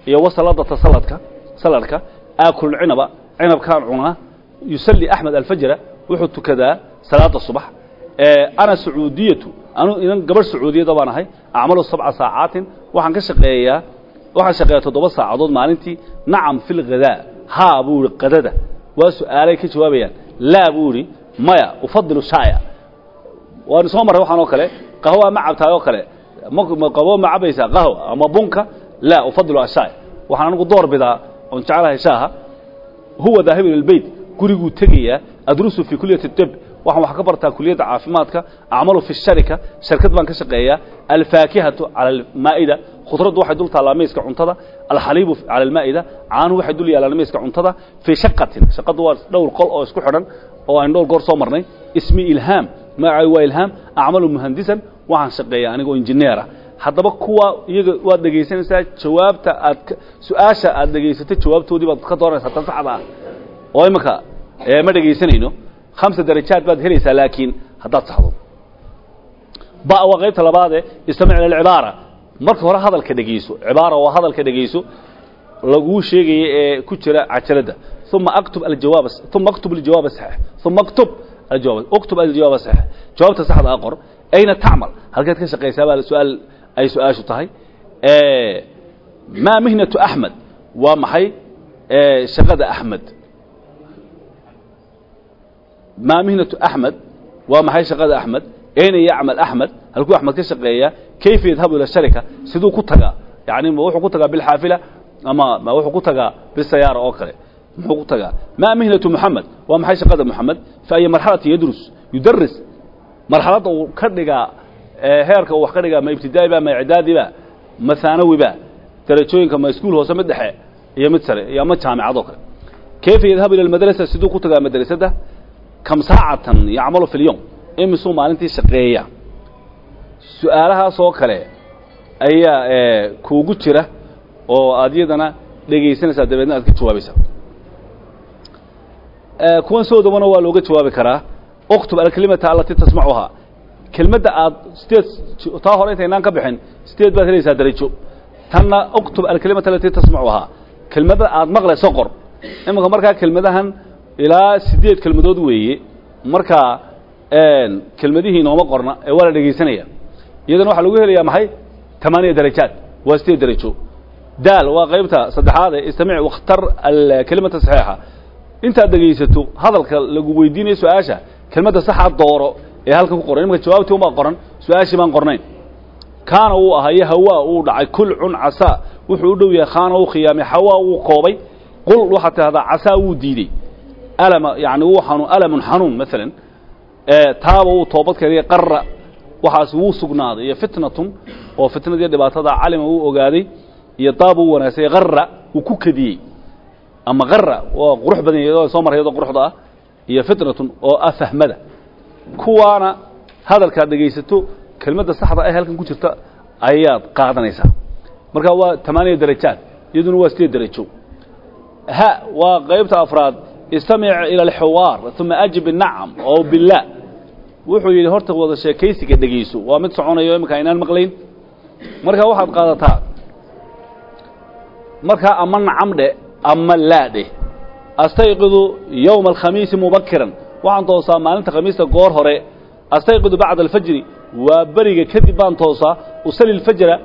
iyo wasaladata saladka saladka aakulu cinaba cinabkaan cunaa yusalli axmed alfajra wuxuu tukadaa salaada subax. Ana sacuudiyatu anu inan gabadh sacuudiyada baan ahay acmalu sabca saacaatin waxaan ka shaqeeyaa waxaan shaqeeyaa toddoba saacadood maalintii. Nacam fi lghadaa haa buu ihi qadada waa su'aalay ka jawaabayaan. Laa buu idhi maya ufadilu shaaya. Waanu soo marray waxaan oo kale qahwa ma cabtaay oo kale. Qabo ma cabaysaa qahwa ama bunka laa ufadilu ashaaya. Waxaan anigu door bidaa oon jeclahay shaaha huwa daahibun ilbeyt guriguu tegayaa adrusu fii kuliyati dib waxaan wax ka bartaa kuliyadda caafimaadka acmalu fi sharika sharkad baan ka shaqeeyaa alfaakihatu cala almaa'ida khudraddu waxay dul taallaa miiska cuntada alxaliibu cala almaa'ida caanuhu waxay dul yaallaan miiska cuntada fii shaqatin shaqaddu waa dhowr qol oo isku xidhan oo aynu dhowr goor soo marnay ismi ilhaam magacay waa ilhaam acmalu muhandisan waxaan shaqeeyaa anigoo injineer ah haddaba kuwa iyaga waad dhegaysanaysaa jawaabta aad su'aasha aad dhegaysatay jawaabtoodii baad ka dooranaysaa tan saxda ah. Oo imika ma dhegaysanayno hamsa darajaad baad helaysaa laakiin haddaad saxdo. Ba waa qaybta labaadee istamic ila alcibaara. Marka hore hadalka dhegayso cibaara waa hadalka dhegayso laguu sheegaya ee ku jira cajaladda uma aktub aljawaab uma aktub aljawaab saxiix uma aktub aljawaab uktub aljawaab saxiix jawaabta saxda ah qor ayna tacmal halkeed ka shaqaysaa baa su'aal ay su'aashu tahay. Maa mihnatu axmed waa maxay? Shaqada axmed maa mihnatu axmed waa maxay shaqada axmed ayna yacmal axmed halkuu axmed ka shaqeeyaa kayfa yadhabu ila sharika. Siduu ku tagaa. Yani ma wuxuu ku tagaa bilxaafila ama ma wuxuu ku tagaa bisayaara oo kale. Muxuu ku tagaa. Maa mihnatu moxamed waa maxay shaqada moxamed fi ayi marxalati yadrus. Yudaris marxaladda uu ka dhigaa heerka uu wax ka dhigaa ma ibtidaa'iba ma icdaadiba ma haanawiba darajooyinka ma iskuul hoose mid dhexe iyo mid sare iyo ama jaamicad oo kale. Kayfa yadhabu ila almadrasa siduu ku tagaa madrasadda kam saacatan yacmalu fi lyowm imisuu maalintii shaqeeya. Su'aalahaas oo kale ayaa kuugu jira oo aad iyadana dhegaysanaysaa dabeedna aad ka jawaabaysaa kuwan soodabana waa looga jawaabi karaa. Uktub alkelimata alatii tasmacuhaa kelmadda aad sideed taa hore intaynaan ka bixin sideed baad helaysaa darajo tanna uktub alkelimata alatii tasmacuhaa kelmadda aad maqlayso qor. Imanka markaa kelmadahan ilaa sideed kelmadood weeye markaa kelmadihii inooma qorna ee waa la dhegaysanaya iyadana waxaa lagu helayaa maxay? Tamaaniya darajaad. Waa sideed darajo daal waa qaybta saddexaad ee istamic wakhtar alkelimata saxiixa. Intaad dhegaysato hadalka lagu weydiinayo su'aasha kelmadda saxa dooro ee halkan ku qoran. Imanka jawaabtii unbaa qoran su'aashii baan qornayn kaana uu ahaye hawaa uu dhacay kulcun casaa wuxuu u dhow yahay khaana uu khiyaamay hawaa wuu koobay. Qul waxaad tidhahdaa casaa wuu diidey. Alama yani wuu xanuun alamun xanuun maalan taaba wuu toobad keenay qarra. Waxaas wuu sugnaaday iyo fitnatun oo fitnadii dhibaatada calima wuu ogaaday iyo daaba wuu wanaagsay qarra wuu ku kadiyey. Ama qarra waa qurux badan yahay soo marray iyadoo quruxda ah iyo fitnatun oo ah fahmada kuwaana hadalkaad dhegaysato kelmadda saxda ee halkan ku jirta ayaad qaadanaysaa. Marka waa tamaaniya darajaad iyaduna waa sideed darajo. Ha waa qaybta afraad istamic ila alxiwaar uma ajib nacam oo billah. Wuxuu yidhi horta wada sheekaysiga dhegayso waa mid soconayo iminka aynaan maqlayn. Markaa waxaad qaadataa markaa ama nacam dhe ama laa dheh astayqidu yowma alkhamiisi mubakiran waxaan toosaa maalinta khamiista goor hore astayqidu bacda alfajri waa beriga kadib baan toosaa usali lfajra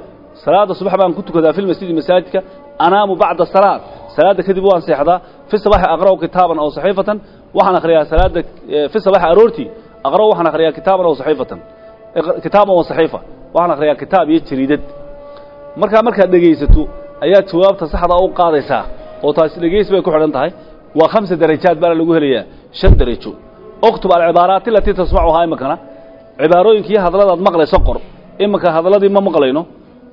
salaada subax baan ku tukadaa fi lmasjidi masaajidka anaamu bacda salaad. Salaada kadib waan seexdaa fi sabaxi aqra'u kitaaban aw saxiifatan waxaan akhriyaa salaada fi sabaxi aroortii aqra'u waxaan akhriyaa kitaaban aw saxiifatan. Kitaaban wa saxiifa waxaan akhriyaa kitaab iyo jariidad. Markaa markaad dhegaysato ayaad jawaabta saxda u qaadaysaa oo taasi dhegaysi bay ku xidhan tahay waa khamsa darajaad baana lagu helayaa shan darajo. Uktub alcibaaraati alatii tasmacuhaa iminkana cibaarooyinka iyo hadalladaad maqlayso qor. Iminka hadalladii ma maqlayno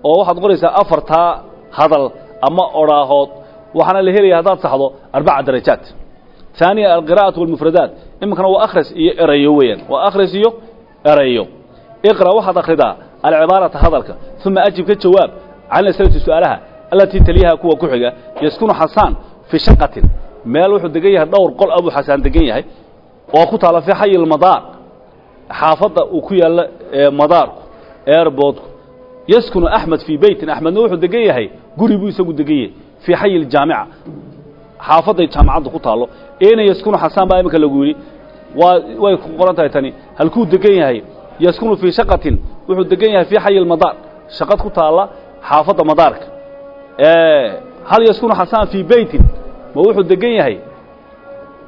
oo waxaad qoraysaa afartaa hadal ama odhaahood waxaana la helaya haddaad saxdo arbaca darajaat ثaaniya alqira'aةu walmufradaat. Iminkana waa akhris iyo erayo weeyaan. Waa akhris iyo erayo. Iqra waxaad akhridaa alcibaarata hadalka. Uma ajib ka jawaab can aslati su'aalaha alatii taliyaha kuwa ku xiga meel wuxuu degan yahay dhowr qol abuu xasaan degan yahay oo ku taala fii xayi lmadaar xaafadda uu ku yaalla madaarku airboodku yaskunu axmed fii beytin. Axmedna wuxuu degan yahay guri buu isagu degan yahay fii xayi ljaamica xaafadday jaamacaddu ku taallo. Eena yaskunu xasaan baa iminka lagu yidhi. Waa way ku qoran tahay tani. Halkuu degan yahay. Yaskunu fii shaqatin. Wuxuu degan yahay fii xayi lmadaar shaqad ku taalla xaafadda madaarka. Hal yaskunu xasaan fii beytin ma wuxuu degan yahay?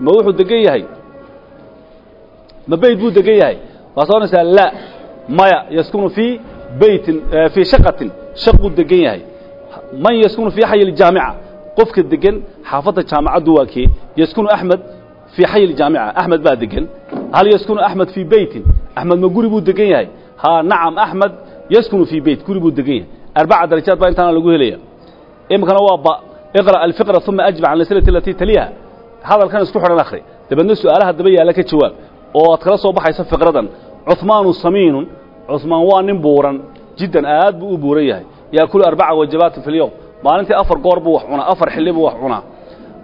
Ma wuxuu degan yahay? Ma beyt buu degan yahay? Waa soonaysaa la maya yaskunu fii beytin fii shaqatin shaq buu degan yahay. Man yaskunu fii xayi ljaamica qofka degan xaafadda jaamacaddu waa kee? Yaskunu axmed fii xayi ljaamica axmed baa degan hal yaskunu axmed fii beytin axmed ma guri buu degan yahay? Ha nacam axmed yaskunu fii beyt guri buu degan yahay. Arbaca darajaad baa intaana lagu helaya iminkana waa ba iqra alfiqra uma ajib can asilati alatii taliyaha hadalkan isku xidhan akhri dabeedna su'aalaha daba yaalla ka jawaab oo aad kala soo baxaysa fiqradan cuhmaanu samiinun cuhmaan waa nin buuran jiddan aad buu u buuran yahay yaakulu arbaca wajabaatin fi lyowm maalintii afar goor buu wax cunaa afar xilli buu wax cunaa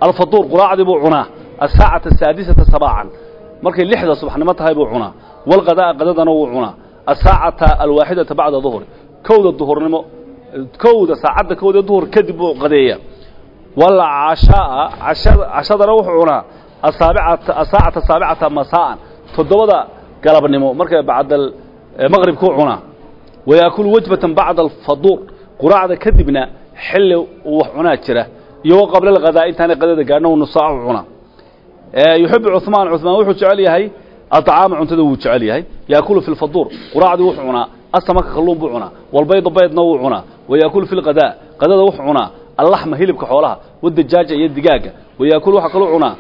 alfaduur quraacdii buu cunaa asaacata asaadisata sabaacan markay lixda subaxnimo tahay buu cunaa walqada'a qadadana wuu cunaa asaacata alwaaxidata bacda duhri kowda duhurnimo kowda saacadda kowda duhur kadib buu qadeeya wala cashaaa cashadana wuxuu cunaa asaacata saabicata masaa'an toddobada galabnimo. Markay bacda maqribkuu cunaa. Wayaakulu wajbatan bacda alfaduur quraacda kadibna xilli uu wax cunaa jira. Iyo wa qabla alghadaa intaanay qadada gaadhna uu nusaacu cunaa. Yuxibu cuhmaan cuhmaan wuxuu jecel yahay aطcaama cuntada wuu jecel yahay. Yaakulu fi lfaduur quraacdii wuxuu cunaa asamaka kalluun buu cunaa walbayda baydna wuu cunaa. Wayaakulu fi lqadaa qadada wuxuu cunaa allaxma hilibka xoolaha wadajaaja iyo digaaga wayaakulu waxaa kaluu cunaa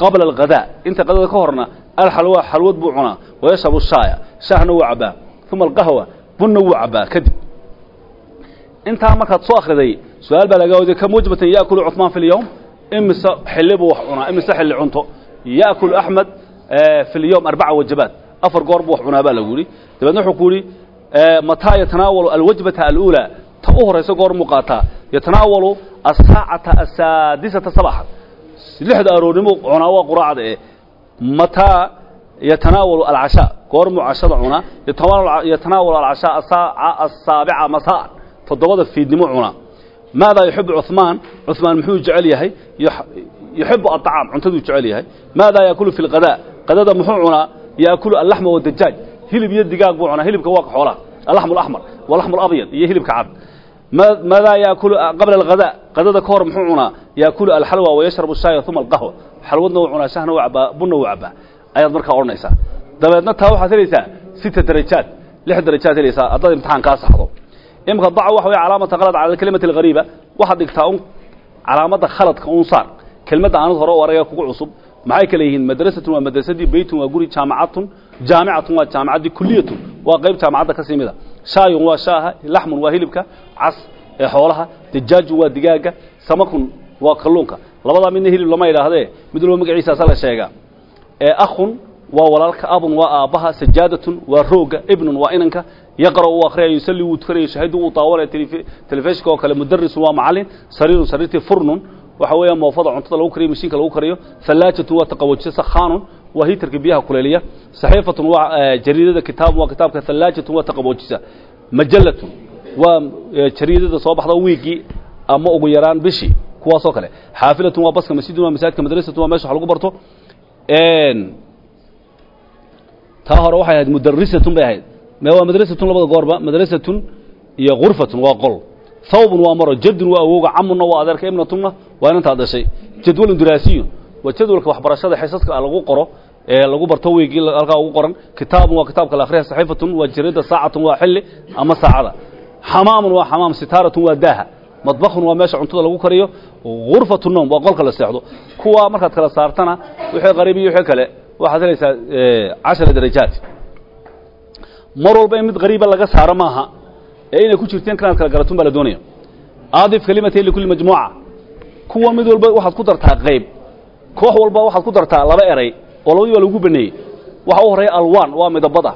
qabla alghadaa. Inta qadada ka horna alxalwa xalwad buu cunaa wayashrabu shaaya shaahna wuu cabbaa uma alqahwa bunna wuu cabbaa kadib. Intaa markaad soo akhriday su'aal baa laga wadiy ka muujbatan yaakulu cumaan fi lyowm imise xilli buu wax cunaa imise xilli cunto. Yaakulu axmed eh, fi lyowm arbaca wajabaat. Afar goor buu wax cunaa baa lagu yidhi. Dabeedna wuxuu ku yidhi eh, mataa yatanaawalu alwajbata aluulaa u horaysa goormuu qaataa yatanaawalu asaacata asaadisata sabaxa lixda aroornimo cunaawaa quraacda eh mataa yatanaawalu alcashaa goormuu cashada cunaa yatanaawalu alcashaa asaaca asaabica masaa'an toddobada fiidnimo cunaa maadaa yuxibu cuhmaan cuhmaan muxuu jecel yahay? Yuxibu aطacaam cuntaduu jecel yahay. Maadaa yaakulu fi lqadaa qadada muxuu cunaa? Yaakulu allaxma wadajaaj hilib iyo digaag buu cunaa hilibka waa xoolaha alaxmu alamar walaxmu alabyad iyo hilibka cad maadaa yaakulu qabla alghadaa qadada ka hor muxuu cunaa yaakulu alxalwa wayashrabu shaaya uma alqahwa. Xalwadna wuu cunaa shahna wuu cabbaa bunna wuu cabbaa ayaad markaa odhanaysaa. Dabeedna taa waxaad helaysaa sita darajaad lix darajaad helaysaa haddaad imtixaan kaa saxdo. Imika dac waxa wey calaamata khalad cala alkelimati alghariiba waxaad dhigtaa un calaamadda khaladka un saar. Kelmadda aanad hore u araga kugu cusub maxay kale yihiin? Madrasatun waa madrasadii beytun waa guri jaamacatun jaamicatun waa jaamacaddii kuliyatun waa qayb jaamacadda ka sii mida shaayun waa shaaha laxmun waa hilibka cas ee xoolaha dajaajun waa digaaga samakun waa kalluunka. Labadaa midna hilib lama idhaahdee mid walba magaciisaasa la sheegaa. Ee akhun waa walaalka abun waa aabbaha sajaadatun waa rooga ibnun waa inanka yaqra' uu akhriyay yusalli wuu tukanaya shahidu wuu daawanaya telefishinka oo kale mudarisun waa macallin sariirun sariirtii furnun waxa weeya moofada cuntada lagu kariyo mashiinka lagu kariyo hallaajatun waa taqawajisa sakhaanun waa hiitarka biyaha kuleeliya. Saxiifatun waa jariidada kitaabun waa kitaabka hallaajatun waa taqawajisa majallatun waa jariidada soo baxda wiigii ama ugu yaraan bishii kuwaasoo kale. Xaafilatun waa baska masjidun waa masaajidka madrasatun waa meesha wax lagu barto. Taa hore waxay ahayd mudarisatun bay ahayd. Waa madrasatun labada goorba madrasatun iyo gurfatun waa qol. Thawbun waa maro jadun waa awowga camunna waa adeerka ibnatunna waa inantaa dhashay. Jadwalun diraasiyun waa jadwalka waxbarashada xisaska lagu qoro lagu barto weygii halkaa ugu qoran kitaabun waa kitaabka la akhriya saxiifatun waa jirida saacatun waa xilli ama saacada. Xamaamun waa xamaam sitaaratun waa daaha. Madbakhun waa meesha cuntada lagu kariyo. Gurfatu noom waa qolka la seexdo. Kuwa markaad kala saartana wixii qariib iyo wixii kale waxaad helaysaa cashara darajaat mar walba in mid qariiba laga saaro maaha ee inay ku jirteen kanaad kala garatun baa la doonaya aadif kalimatayn likulli majmuuca. Kuwa mid walba waxaad ku dartaa qayb koox walba waxaad ku dartaa laba eray oo labadii baa lagu baneeyey. Waxa u horreeya alwaan waa midabada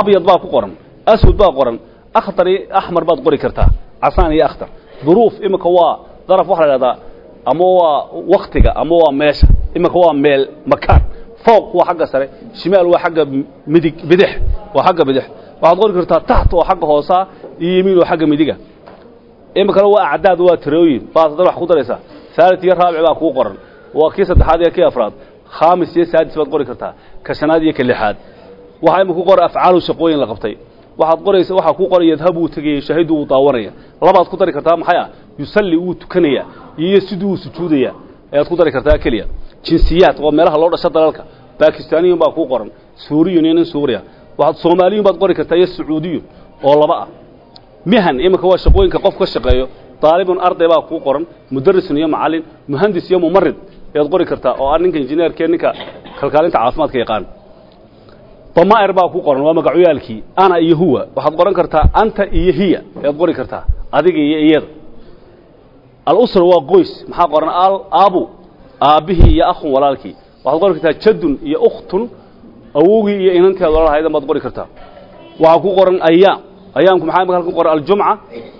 abyad baa ku qoran aswad baa qoran akhtar iyo axmar baad qori kartaa casaan iyo akhtar. Duruuf iminka waa daraf waxa la idhahdaa ama waa waktiga ama waa meesha iminka waa meel makaan fowq waa xagga sare shimaal waa xagga midig bidix waa xagga bidix. Waxaad qori kartaa taxt oo xagga hoosaa iyo yemiin oo xagga midiga. Iminkana waa acdaad waa tirooyin baad haddana wax ku daraysaa haalit iyo raabic baa kuu qoran. Waa kii saddexaad iyo kii afraad khaamis iyo saadis baad qori kartaa ka shanaad iyo ka lixaad waxaa imika ku qora afcaalu shaqooyin la qabtay waxaad qoraysa waxaa ku qoran yadhabu uu tegayey shaahidu wuu daawanaya labaad ku dari kartaa maxay ah yusalli wuu tukanaya iyo siduu uu sujuudaya ayaad ku dari kartaa keliya jinsiyaad oo meelaha loo dhasho dalalka bakistaaniyun baa kuu qoran suuriyun iyo suuriya waxaad soomaaliyun baad qori kartaa iyo sacuudiyun oo laba ah mihan iminka waa shaqooyinka qof ka shaqeeyo daalibun arday baa kuu qoran mudarisun iyo macallin muhandis iyo mumarid ayaad qori kartaa oo ah ninka injineerkee ninka kalkaalinta caafimaadka yaqaan. Damaa'ir baa ku qoran waa magacyaalkii ana iyo huwa. Waxaad qoran kartaa anta iyo hiya. Ayaad qori kartaa adiga iyo iyada. Alusra waa qoys maxaa qoran? Aabu aabbihii iyo akhun walaalkii. Waxaad qori kartaa jadun iyo ukhtun awowgii iyo inanteed walaalahaydan baad qori kartaa. Waxaa ku qoran ayaam ayaamku maxaa imaka halkan qoran? Aljumca.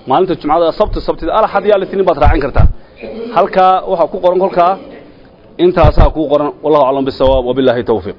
Maalinta jumcada sabti sabtida alaxad iyo alitniin baad raacin kartaa. Halkaa waxaa ku qoran kolkaa intaasaa kuu qoran wallahu aclam bisawaab wabilaahi tawfiiq